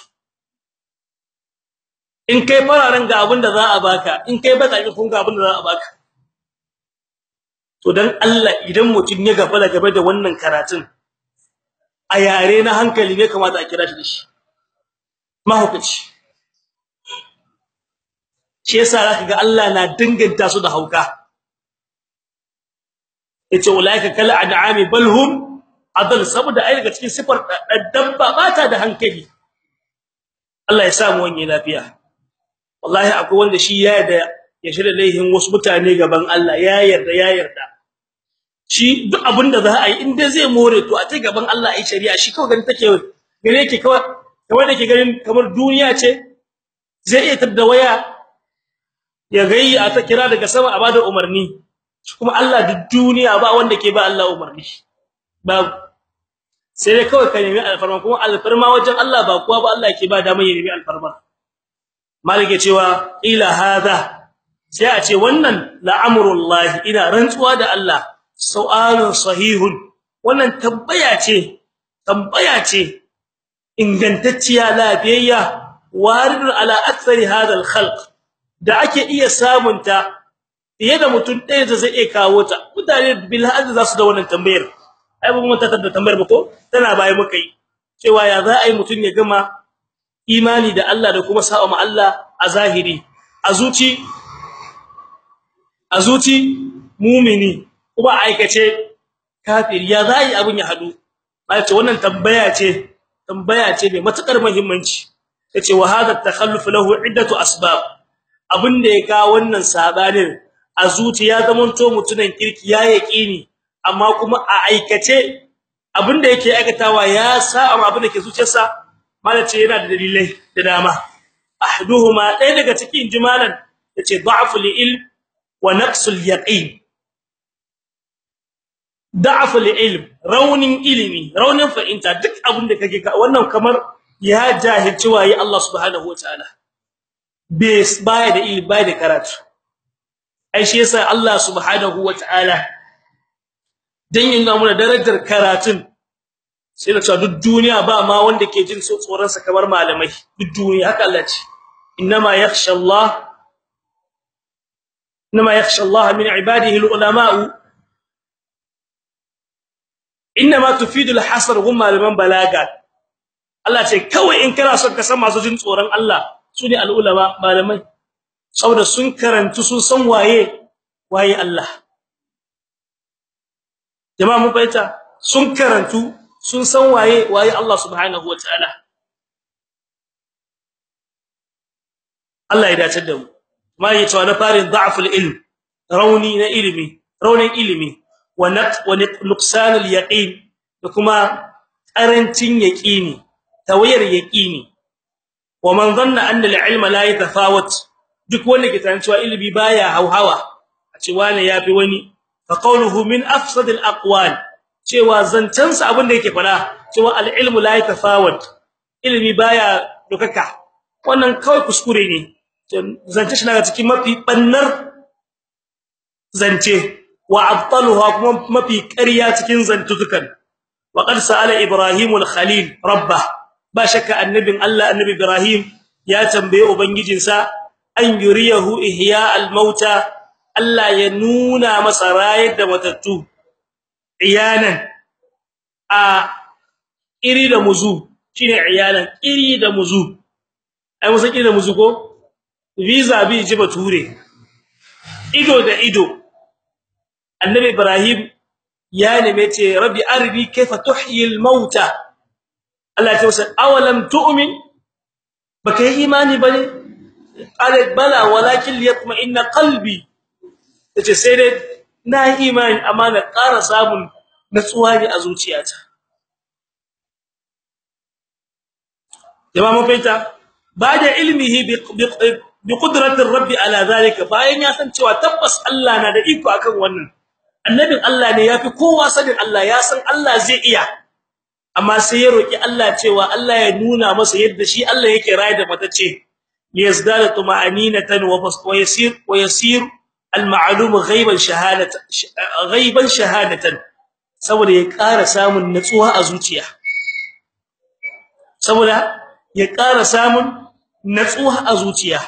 In kai fararen ga abin da za a baka in kai bakake kun ga abin da za a baka. To dan Allah idan mutun ya gafala game da wannan karatun a yare na hankali ne kamata a kira shi da shi. Mahukaci shi yasa zaka ga Allah na dinganta su da hauka. Yace ulaika kal an'ami bal hum adal saboda ai daga cikin sifar dabba bata da hankali. Allah ya sa mu wani lafiya. Wallahi akwai wanda shi ya yarda ya shirya laihin wasu mutane gaban Allah ya yarda ya yarda. Shi duk abin da za a yi in dai zai more to a ta gaban Allah ai shari'a. Shi kawai ganin take gare yake kawai kamar da ganin kamar duniya ce zai iya tada waya ya gayi a ta kira daga sama a ba da umarni. Kuma Allah duk duniya ba wanda ke ba Allah umarni. Ba sai dai kawai ka nemi alfarma kuma alfarma wajen Allah ba kuwa ba Allah ke ba da mai nemi alfarma. Malike cewa ila hada sai a ce wannan la'amrullah ina rantsuwa da Allah su'alun sahihun. Wannan tambaya ce tambaya ce ingantacciya lafiyayya waridun ala aktsari hadha al-khalq da ake iya samunta fiye da mutum ɗaya da zai iya kawo ta. Mutane bil hadi za su da wannan tambayar. Ai ba mun tattar da tambayar ba ko? Tana baya muka yi. Cewa ya za a yi mutum ya gama imani da Allah da kuma sa'a ma Allah a zahiri. A zuci a zuci mumini kuma aikace kafir ya za yi abin ya hadu ce wannan tambaya ce tambaya ce mai matuƙar muhimmanci. Yace wa hada takhalluf lahu iddatu asbab. Abinda ya ka wannan sabanin a zuciya zamanto mutunan kirki ya yaqini amma kuma a aikace abin da yake aikatawa ya sa amma abin da ke zuciyarsa malace yana da dalilai da dama. Ahduhuma ɗaya daga cikin jimalan ya ce da'ful ilm wa naqsul yaqin. Da'ful ilm raunin ilimi raunin fa'inta duk abin da kake wannan kamar ya jahilci waye Allah subhanahu wataala bes baya da ilimi baya da karatu. Ai shi yasa Allah subhanahu wataala dan yin mu da darajar karatun. Sai da cewa duk duniya ba ma wanda ke jin tsoron sa kamar malamai. Duk duniya haka Allah ce. Inma yakhsha Allah inma yakhsha Allah min ibadihi ulama inma tufidu al-hasr hum malaman balaga. Allah ce kawai in kana son ka san masu jin tsoron Allah su ne al-ulama malamai. Saboda sun karantu sun san waye waye Allah. Jama'a mun baita sun karantu sun san waye waye Allah subhanahu wataala Allah ya dace da mu. Ma ya ce wa na farin da'ful ilm rauni na ilimi raunin ilimi wa nat wa nuqsan al-yaqin da kuma ƙarancin yaqini tawayar yaqini. Wa man dhanna anna al-ilma la yatafawat duk wanda ke tantance cewa ilimi baya hauhawa a ce wani yafi wani fa qawluhu min afsad al-aqwal cewa zancansa abin da yake fada cewa al-ilmu la yatafawat ilimi baya dukaka wannan kawai kuskure ne. Zance shi daga cikin mafi bannar zance wa abtaluha kuma mafi ƙarya cikin zantutukan. Wa qad sa'ala ibrahim al-khalil rabbah ba shakka annabin Allah annabi ibrahim ya tambaye ubangijinsa an yuriyahu ihya al-mauta? Allah ya nuna masa rayar da matattu. Iyanan a iri da muzu shine iyanan iri da muzu. Ai musan iri da muzu ko? Visa bi ji bature. Ido da ido. Annabi ibrahim ya neme ce rabbi arbi kayfa tuhyi al-mauta Allah ya ce awalam tu'min? Baka yi imani ba ne qala bala walakin liyatma'inna qalbi. Tace sai dai na imani amma na ƙara samun natsuwa ne a zuciyata. Jama'a mun fahimta? Bada ilmihi bi qudratir rabbi ala zalika. Bayan ya san cewa tabbas Allah na da iko akan wannan. Annabin Allah ne yafi kowa sanin Allah ya san Allah zai iya. Amma sai ya roki Allah cewa Allah ya nuna masa yadda shi Allah yake raye da matace liyazdada tuma'aninatan wa yasir wa yasir al-ma'lum ghaiban shahadatan ghaiban saboda ya ƙara samun natsuwa a zuciya. saboda ya ƙara samun natsuwa a zuciya.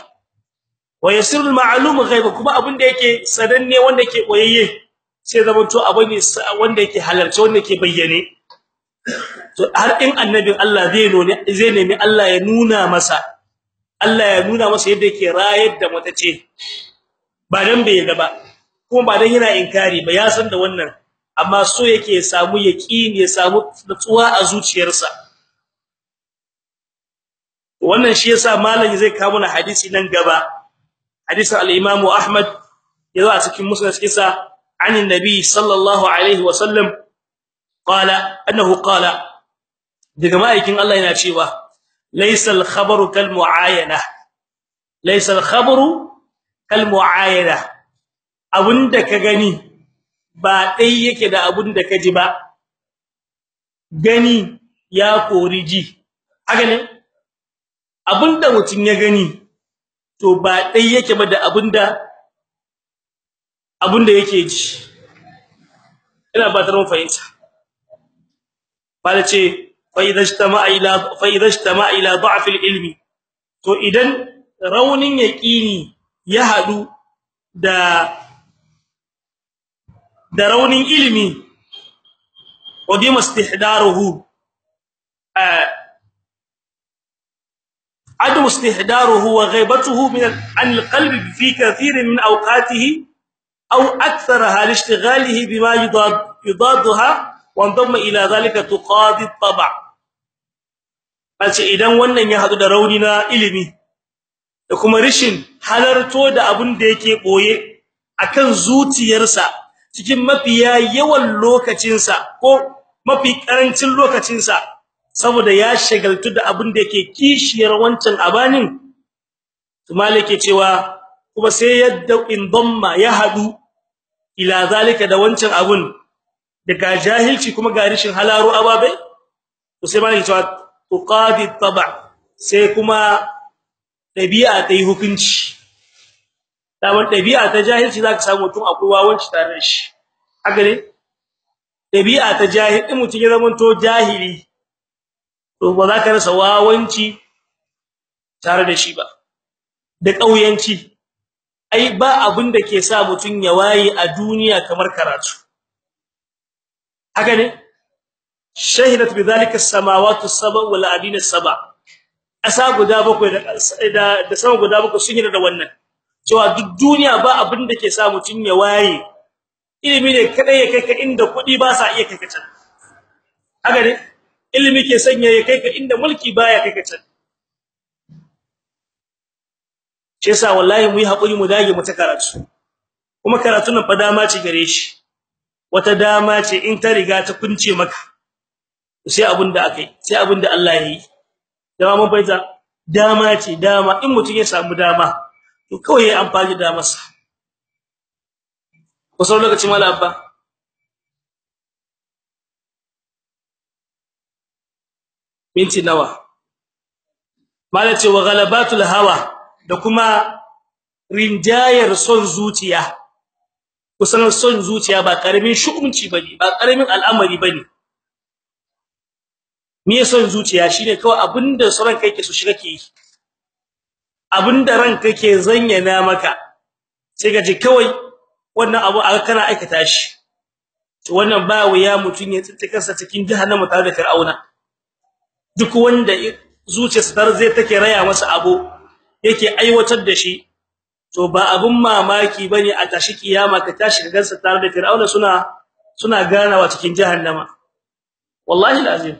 wa yasir al-ma'lum ghaiban kuma abin da yake sadanne wanda yake koyayye sai zamanto abu ne wanda yake halarci wanda yake bayyane. to har in annabin Allah zai none zai nemi Allah ya nuna masa Allah ya nuna masa yadda yake rayar da matace. Ba dan bai da ba kuma ba dan yana inkari ba ya san da wannan. Amma so yake ya samu yaqini ya samu nutsuwa a zuciyarsa. Wannan shi yasa malami zai kawo mana hadisi nan gaba. Hadisin al-Imam Ahmad ya zo a cikin musnad kisa anin nabi sallallahu alaihi wa sallam qala annahu qala daga ma'aikin Allah yana cewa laysa al-khabaru kal mu'ayana laysa al-khabaru kal mu'ayana abunda ka gani ba dai yake da abunda ka ji ba. Gani ya kori ji. Haka ne? Abunda mutun ya gani to ba dai yake ba da abunda abunda yake ji. Ina ba ta mun fahimta. Bala ce fa idza ijtama'a ila fa idza ijtama'a ila da'f al-ilmi to idan raunin yaqini ya hadu da da raunin وديم استحضاره عدم استحضاره وغيبته من عن القلب في كثير من اوقاته أو اكثرها لاشتغاله بما يضاد يضادها وانضم إلى ذلك تقاضي الطبع idan wannan ya hadu da rauni da kuma rishin halarto da abun da yake ɓoye akan zuciyarsa cikin mafiya yawan lokacinsa ko mafi ƙarancin lokacinsa saboda ya shagaltu da abin da yake kishiyar wancan abanin to malike cewa kuma sai yadda in damma ya hadu ila zalika da wancan abun daga jahilci kuma ga rishin halaro ababe to sai malike cewa tuqadi taba sai kuma dabi'a ta yi hukunci. Daman dabi'a ta jahilci zaka samu mutum akwai wawanci tare da shi. Haka ne? Dabi'a ta jahil din mutum ya zama to jahili to ba za ka rasa wawanci tare da shi ba. Da kauyanci ai ba abin da ke sa mutum ya waye a duniya kamar karatu. Haka ne? Shahidat bidhalika as-samawati as-sab'a wal adina as-sab'a asa guda bakwai da da sama guda bakwai sun yi da wannan. Cewa duk duniya ba abin da ke sa mutun ya waye ilimi ne kadai ya kai ka inda kuɗi ba sa iya kai ka can. Haka ne? Ilimi ke sanya ya kai ka inda mulki baya kai ka can. Shi yasa wallahi mu yi haƙuri mu dage mu ta karatu. Kuma karatu nan fa dama ce gare shi. Wata dama ce in ta riga ta kunce maka. Sai abin da akai sai abin da Allah ya yi. Dama baita dama ce dama. In mutun ya samu dama to kawai yayi amfani da masa ko sau lokacin mala abba? Minti nawa? Mala ce wa galabatul hawa da kuma rinjayar son zuciya. Kusan son zuciya ba ƙaramin shu'umci ba ne ba ƙaramin al'amari ba ne me son zuciya? Shine kawai abin da sauran kai ke so shi kake yi. Abinda ranka ke zanyana maka sai ka ji kawai wannan abu aka kana aikata shi. To wannan ba wuya mutun ya tsinci kansa cikin jahannama tare da fir'auna. Duk wanda zuciyarsa tar zai take raya masa abu yake aiwatar da shi to ba abun mamaki ba ne a tashi kiyama ka tashi gansa tare da fir'auna suna suna ganawa cikin jahannama. Wallahi alazim.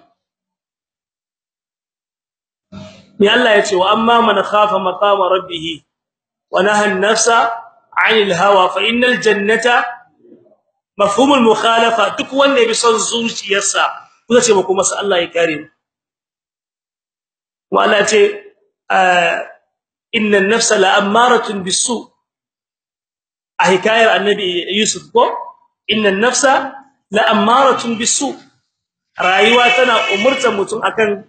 Ni Allah ya ce wa amma man khafa maqama rabbih wa naha an-nafsa 'anil hawa fa innal jannata mafhumul mukhalafa. Duk wanda bi son zuciyarsa kuka ce ba kuma sai Allah ya kare mu. Wa Allah ce inna an-nafsa la'amaratun bis-su. A hikayar annabi Yusuf ko? Inna an-nafsa la'amaratun bis-su. Rayuwa tana umurtar mutum akan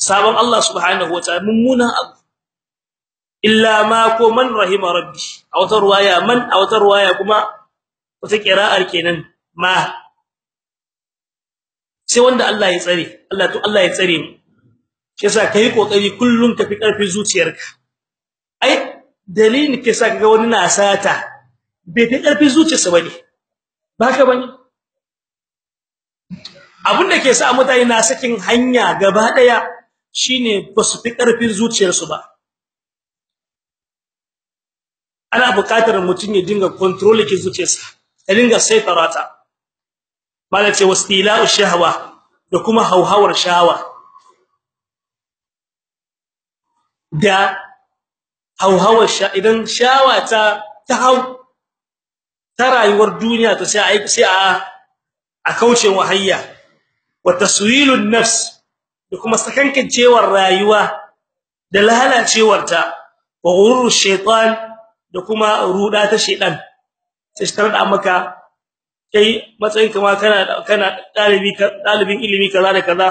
sabon Allah subhanahu wa ta'ala mummuna abu. Illa ma ko man rahima rabbi. A wata ruwaya man a wata ruwaya kuma wata qira'ar kenan ma. Sai wanda Allah ya tsare Allah to Allah ya tsare mu. Shi yasa kai ƙoƙari kullun ka fi ƙarfin zuciyarka. Ai dalilin ke sa kaga wani na sata bai fi ƙarfin zuciyarsa ba ne baka ba ne abin da ke sa mutane na sakin hanya gaba ɗaya shine ba su fi ƙarfin zuciyarsu ba. Ana buƙatar mutum ya dinga control ke zuciyarsa ka dinga saitarata malace wastila'u shahwa da kuma hauhawar shawa. Da hauhawar sha idan shawa ta ta hau ta rayuwar duniya to sai a sai a a kauce wahayya wa taswilun nafs da kuma sakankancewar rayuwa da lalacewarta wa ghurur shaytan da kuma ruda ta shaytan. Sai tar da maka kai matsayin kama kana kana dalibi dalibin ilimi kaza da kaza.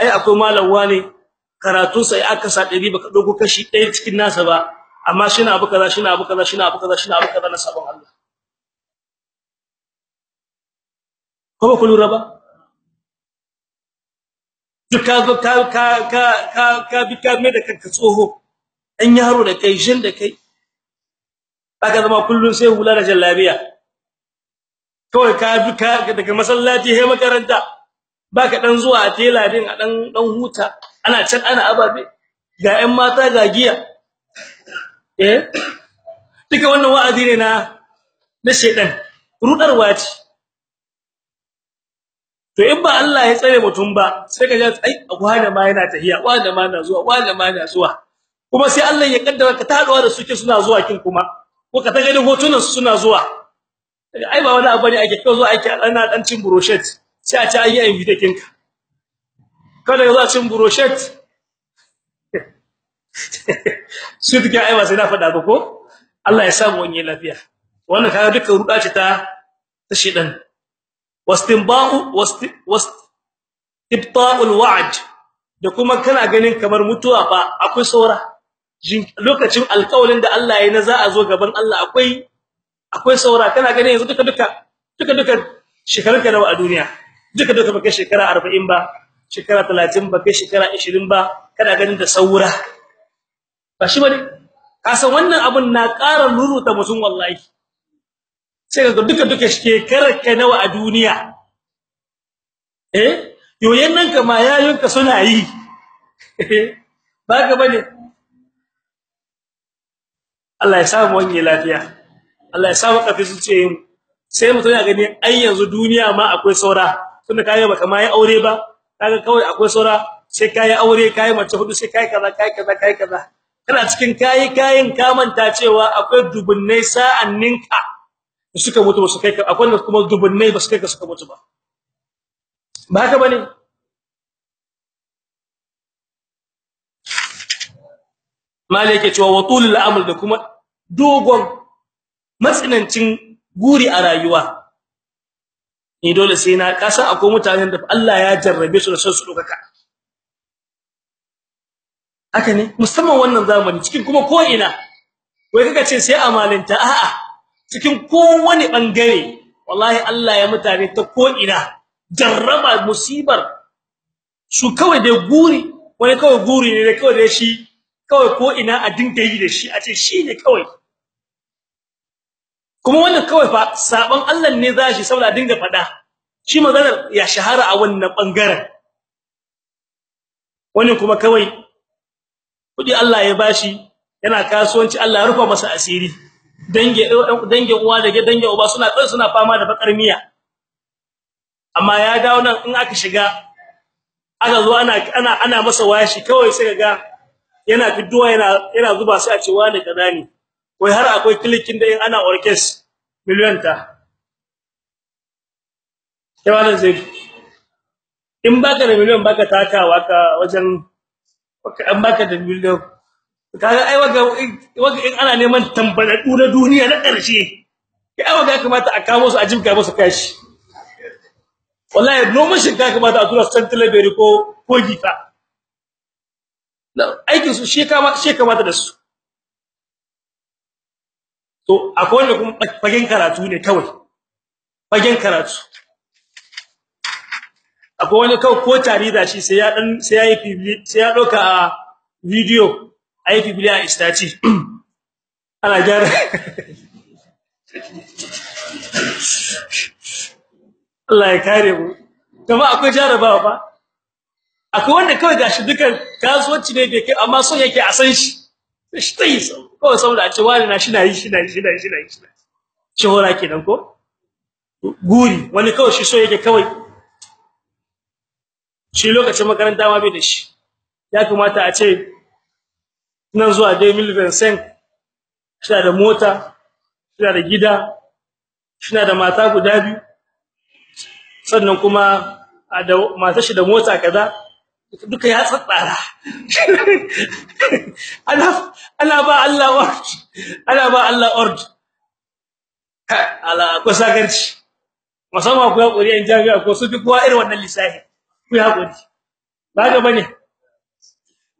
Ai akwai malam wani karatu sai aka sa 100 baka dogo kashi ɗaya cikin nasa ba amma shina abu kaza shina abu kaza shina abu kaza shina abu kaza na sabon Allah. Ko ba ku ba duka zo ka ka ka ka ka bi ka mai da kanka tsoho. Dan yaro da kai shin da kai. Baka zama kullun sai hula da jallabiya kawai ka bi ka daga masallaci he makaranta. Baka dan zuwa a tela din a dan dan huta. Ana can ana ababe. Ga ƴan mata ga giya. Eh? Duka wannan wa'azi ne na na shedan rudarwa ce. To in ba Allah ya tsare mutum ba sai ka ji ai wani ma yana tahiya wani ma na zuwa wani ma na zuwa. Kuma sai Allah ya kaddara ka taduwa da suke suna zuwa kin kuma ko ka ta ganin hotunan su suna zuwa. Ai ba wani abu ne ake kawo zuwa ake ana dan cin brochet sai a ci an yi invitation ka. Kada ka zo cin brochet. [laughs] Su duka ai ba sai na faɗa ba ko? Allah ya samu wani lafiya. Wannan kaga duka ruda ce ta ta shedan. Wastinba'u wastibta'ul wa'd da kuma kana ganin kamar mutuwa fa akwai saura. Lokacin alƙawarin da Allah ya na za a zo gaban Allah akwai akwai saura. Kana ganin yanzu duka duka duka duka shekarunka nawa a duniya? Duka duka baka shekara 40 ba shekara 30 baka shekara 20 ba kana ganin da saura. Ba shi ba ne? Ka san wannan abun na ƙara nuruta mutum wallahi. Sai ga duka duka shekarar ka nawa a duniya. Eh? Yoyen nan kama yayunka suna yi. [laughs] Ba ga ba ne? Allah ya samu wani lafiya. Allah ya samu kafi zuciyoyin sai mutum ya gani ai yanzu duniya ma akwai saura. Tunda kai baka ma yi aure ba kaga kawai akwai saura sai kai aure kai mace huɗu sai kai kaza kai kaza kai kaza. Kana cikin kai kayan ka manta cewa akwai dubunnai sa'anninka suka mutu ba su kai akwai kuma dubunnai ba su kai ka suka mutu ba. Ba haka ba ne malike cewa watulul amal da kuma dogon matsinancin guri a rayuwa. Ni dole sai na kasa akwai mutanen da Allah ya jarrabe su da son su dokaka haka ne? Musamman wannan zamani cikin kuma ko ina wai kaga ce sai amalinta a'a cikin kowane ɓangare wallahi Allah ya mutane ta ko ina jarraba musibar. Su kawai da guri wani kawai guri ne kawai da shi kawai ko ina a dinga yi da shi a ce shi ne kawai. Kuma wannan kawai fa saban Allah ne za shi saboda dinga fada shi maganar ya shahara a wannan ɓangaren wani kuma kawai kuɗi Allah ya bashi yana kasuwanci Allah ya rufa masa asiri. Dange dange uwa da dange uba suna kai suna fama da bakar miya. Amma ya dawo nan in aka shiga aka zo ana ana ana masa washi kawai sai ga yana fidduwa yana yana zuba sai a ce wani kaza ne? Wai har akwai clicking da in ana orkes miliyan ta. Kewanan zai in baka da miliyan baka takawa ka wajen baka da miliyan kaga ai waga waga in ana neman tambaladu na duniya na ƙarshe kai ai waga kamata a kawo su a jimka musu kashi. Wallahi noman shinkafa kamata a tura su tantalaberi ko ko gifa aikin su shi kama shi kamata da su. To akwai wanda kuma fagen karatu ne kawai. Fagen karatu. Akwai wani kawai ko tari da shi sai ya dan sai yayi fibli sai ya doka a video. Ai fibli a istati [clears throat] ana gyara. Allah ya kare mu. Kuma akwai jarabawa fa akwai wanda kawai gashi dukan kasuwanci ne bai kai amma so yake a san shi. Shi tayi kawai saboda a ce wani na shi na yi shi na yi shi na yi shi na yi shahora kenan ko? Guri. Wani kawai shi so yake kawai. Shi lokacin makaranta ma bai da shi. Ya kamata a ce nan zuwa dai Milvensen shi da mota shi da gida shi da mata guda biyu. Sannan kuma a da mata shi da mota kaza duka ya tsatsara. [laughs] Ana ana ba Allah word ana ba Allah ord ala ko sagarci musamman ku haƙuri in jami'a ko su fi kowa irin wannan lissafi. Ku haƙuri. Ba ga ba ne.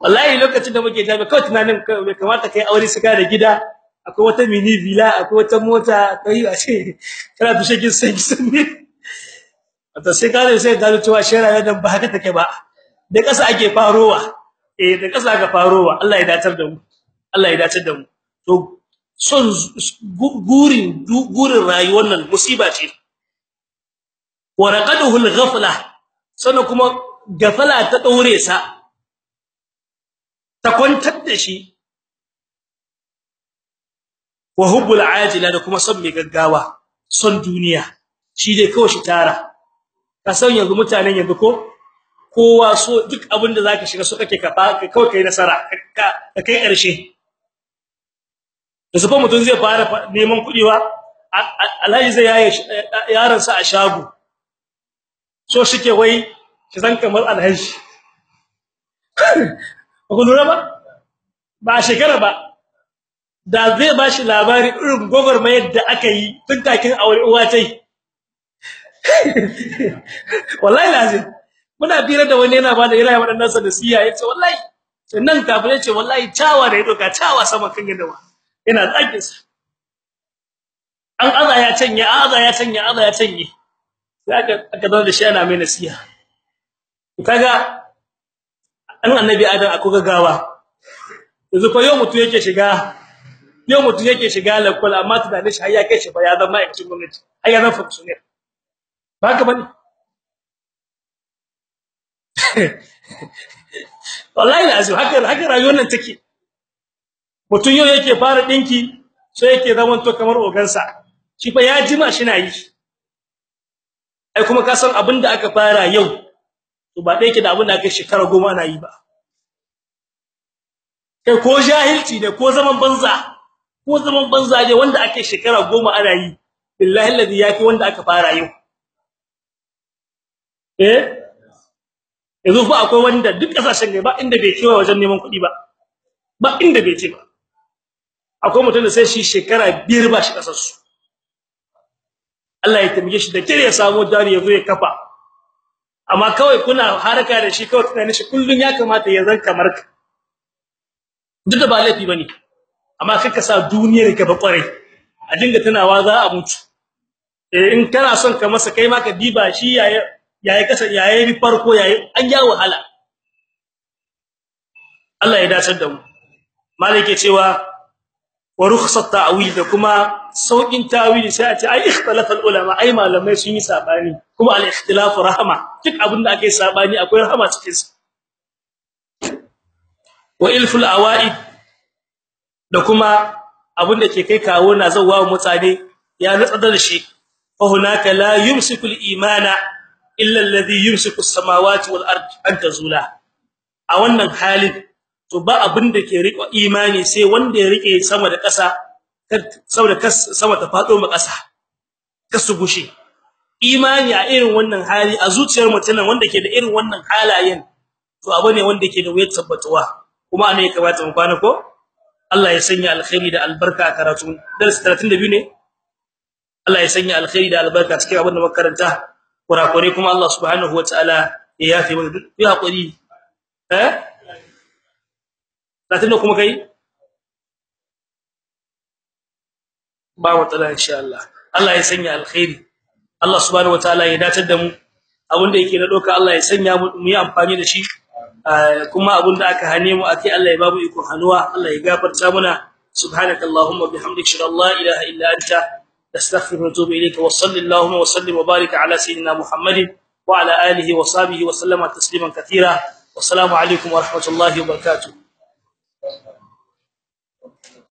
Wallahi lokacin da muke jami'a kawai tunanin bai kamata kai aure su da gida. Akwai wata mini villa akwai wata mota kai a ce kana tushe kin sai sunni wata sai ka sai ga cewa shera da ba haka take ba. Da kasa ake farowa. Eh da kasa aka farowa. Allah ya dacar da mu. Allah ya dacar da mu. To son gurin gurin rayuwar nan musiba ce. Wa raqaduhu al-ghafla. Sannan kuma gafala ta daure sa. Ta kwantar da shi. Wa hubbul ajila da kuma son mai gaggawa son duniya. Shi dai kawai shi tara. Ka san yanzu mutanen yanzu ko? Kowa so duk abin da zaka shiga so kake ka kawai kai nasara ka kai ƙarshe da zuba mutun zai fara neman kuɗi wa alhaji zai yaye yaron sa a shago. So shike wai ki san kamar alhaji. [laughs] ko lura ba? Ba shekara ba. Da zai bashi labari irin gogormayar da aka yi tun takin aure uwa tai [laughs] wallahi lazim. Muna bira da wani yana ba da yana wadannan sa nasiha ya ce wallahi. Nan kafin ya ce wallahi tawa da ya doka tawa sama kan yadawa yana tsakin sa an aza ya canye aza ya canye aza ya canye. Sai aka aka dawo da shi ana mai nasiha. Kaga an annabi adam akwai gagawa yanzu fa yau mutu yake shiga yau mutu yake shiga lakul amma tunanin shi har ya kai shi fa ya zama aikin gwamnati har ya zama functionary. Ba ka ba ne [laughs] wallahi lazim haka haka rayuwar nan take. Mutun yau yake fara dinki sai yake zaman to kamar ogansa. Shi fa ya jima shi na yi. Ai kuma ka san abin da aka fara yau to ba dai yake da abin da aka shekara goma ana yi ba. Kai ko jahilci ne ko zaman banza ko zaman banza ne wanda ake shekara goma ana yi billahi alladhi yafi wanda aka fara yau. Eh? Yanzu fa akwai wanda duk ƙasashen ne ba inda bai kewa wajen neman kuɗi ba. Ba inda bai ce ba. Akwai mutum da sai shi shekara biyar ba shi ƙasar Allah ya tambaye shi da kire ya samu jari ya zo ya kafa. Amma kawai kuna haraka da shi kawai tunanin shi kullun ya kamata ya zan kamar ka. Duk da ba laifi ba ne amma kai ka sa duniyar ka ba kware a dinga tunawa za a mutu. Eh in kana son ka masa kai ma ka diba shi yaya yayi kasa yayi farko yayi an ya wahala. Allah ya dace da mu. Malike cewa wa rukhsat ta'wil da kuma saukin tawili sai a ce ai ikhtalafa ulama ai malamai sun yi saɓani kuma al ikhtilaf rahma duk abin da ake saɓani akwai rahama cikin sa wa ilful awaid da kuma abin da ke kai kawo na zawa mutane ya natsa da shi. Fa hunaka la yumsiku al imana illa alladhi yumsiku as-samawati wal ard an tazula. A wannan halin to ba abin da ke riko imani sai wanda ya riƙe sama da ƙasa saboda sama ta fado ma ƙasa kasu gushe. Imani a irin wannan hali a zuciyar mutum wanda ke da irin wannan halayen to abu ne wanda ke da wayar tabbatuwa. Kuma ana ya kamata mu kwana ko? Allah ya sanya alkhairi da albarka a karatu. Darasi 32 ne? Allah ya sanya alkhairi da albarka cikin abin da muka karanta. Kurakure kuma Allah subhanahu wataala ya yafe mu ya haƙuri eh? Latin kuma kai ba wata insha Allah. Allah ya sanya alkhairi. Allah subhanahu wataala ya datar da mu. Abinda yake na doka Allah ya sanya mu yi amfani da shi. Kuma abin da aka hane mu akai Allah ya babu iko hanuwa Allah ya gafarta muna. Subhanakallahumma bihamdika shalla la ilaha illa anta nastaghfiruka wa natubu ilayka. Wa sallallahu wa sallim wa barik ala sayyidina muhammadin wa ala alihi wa sahbihi wa sallama tasliman katira wassalamu alaikum wa rahmatullahi wa barakatuh.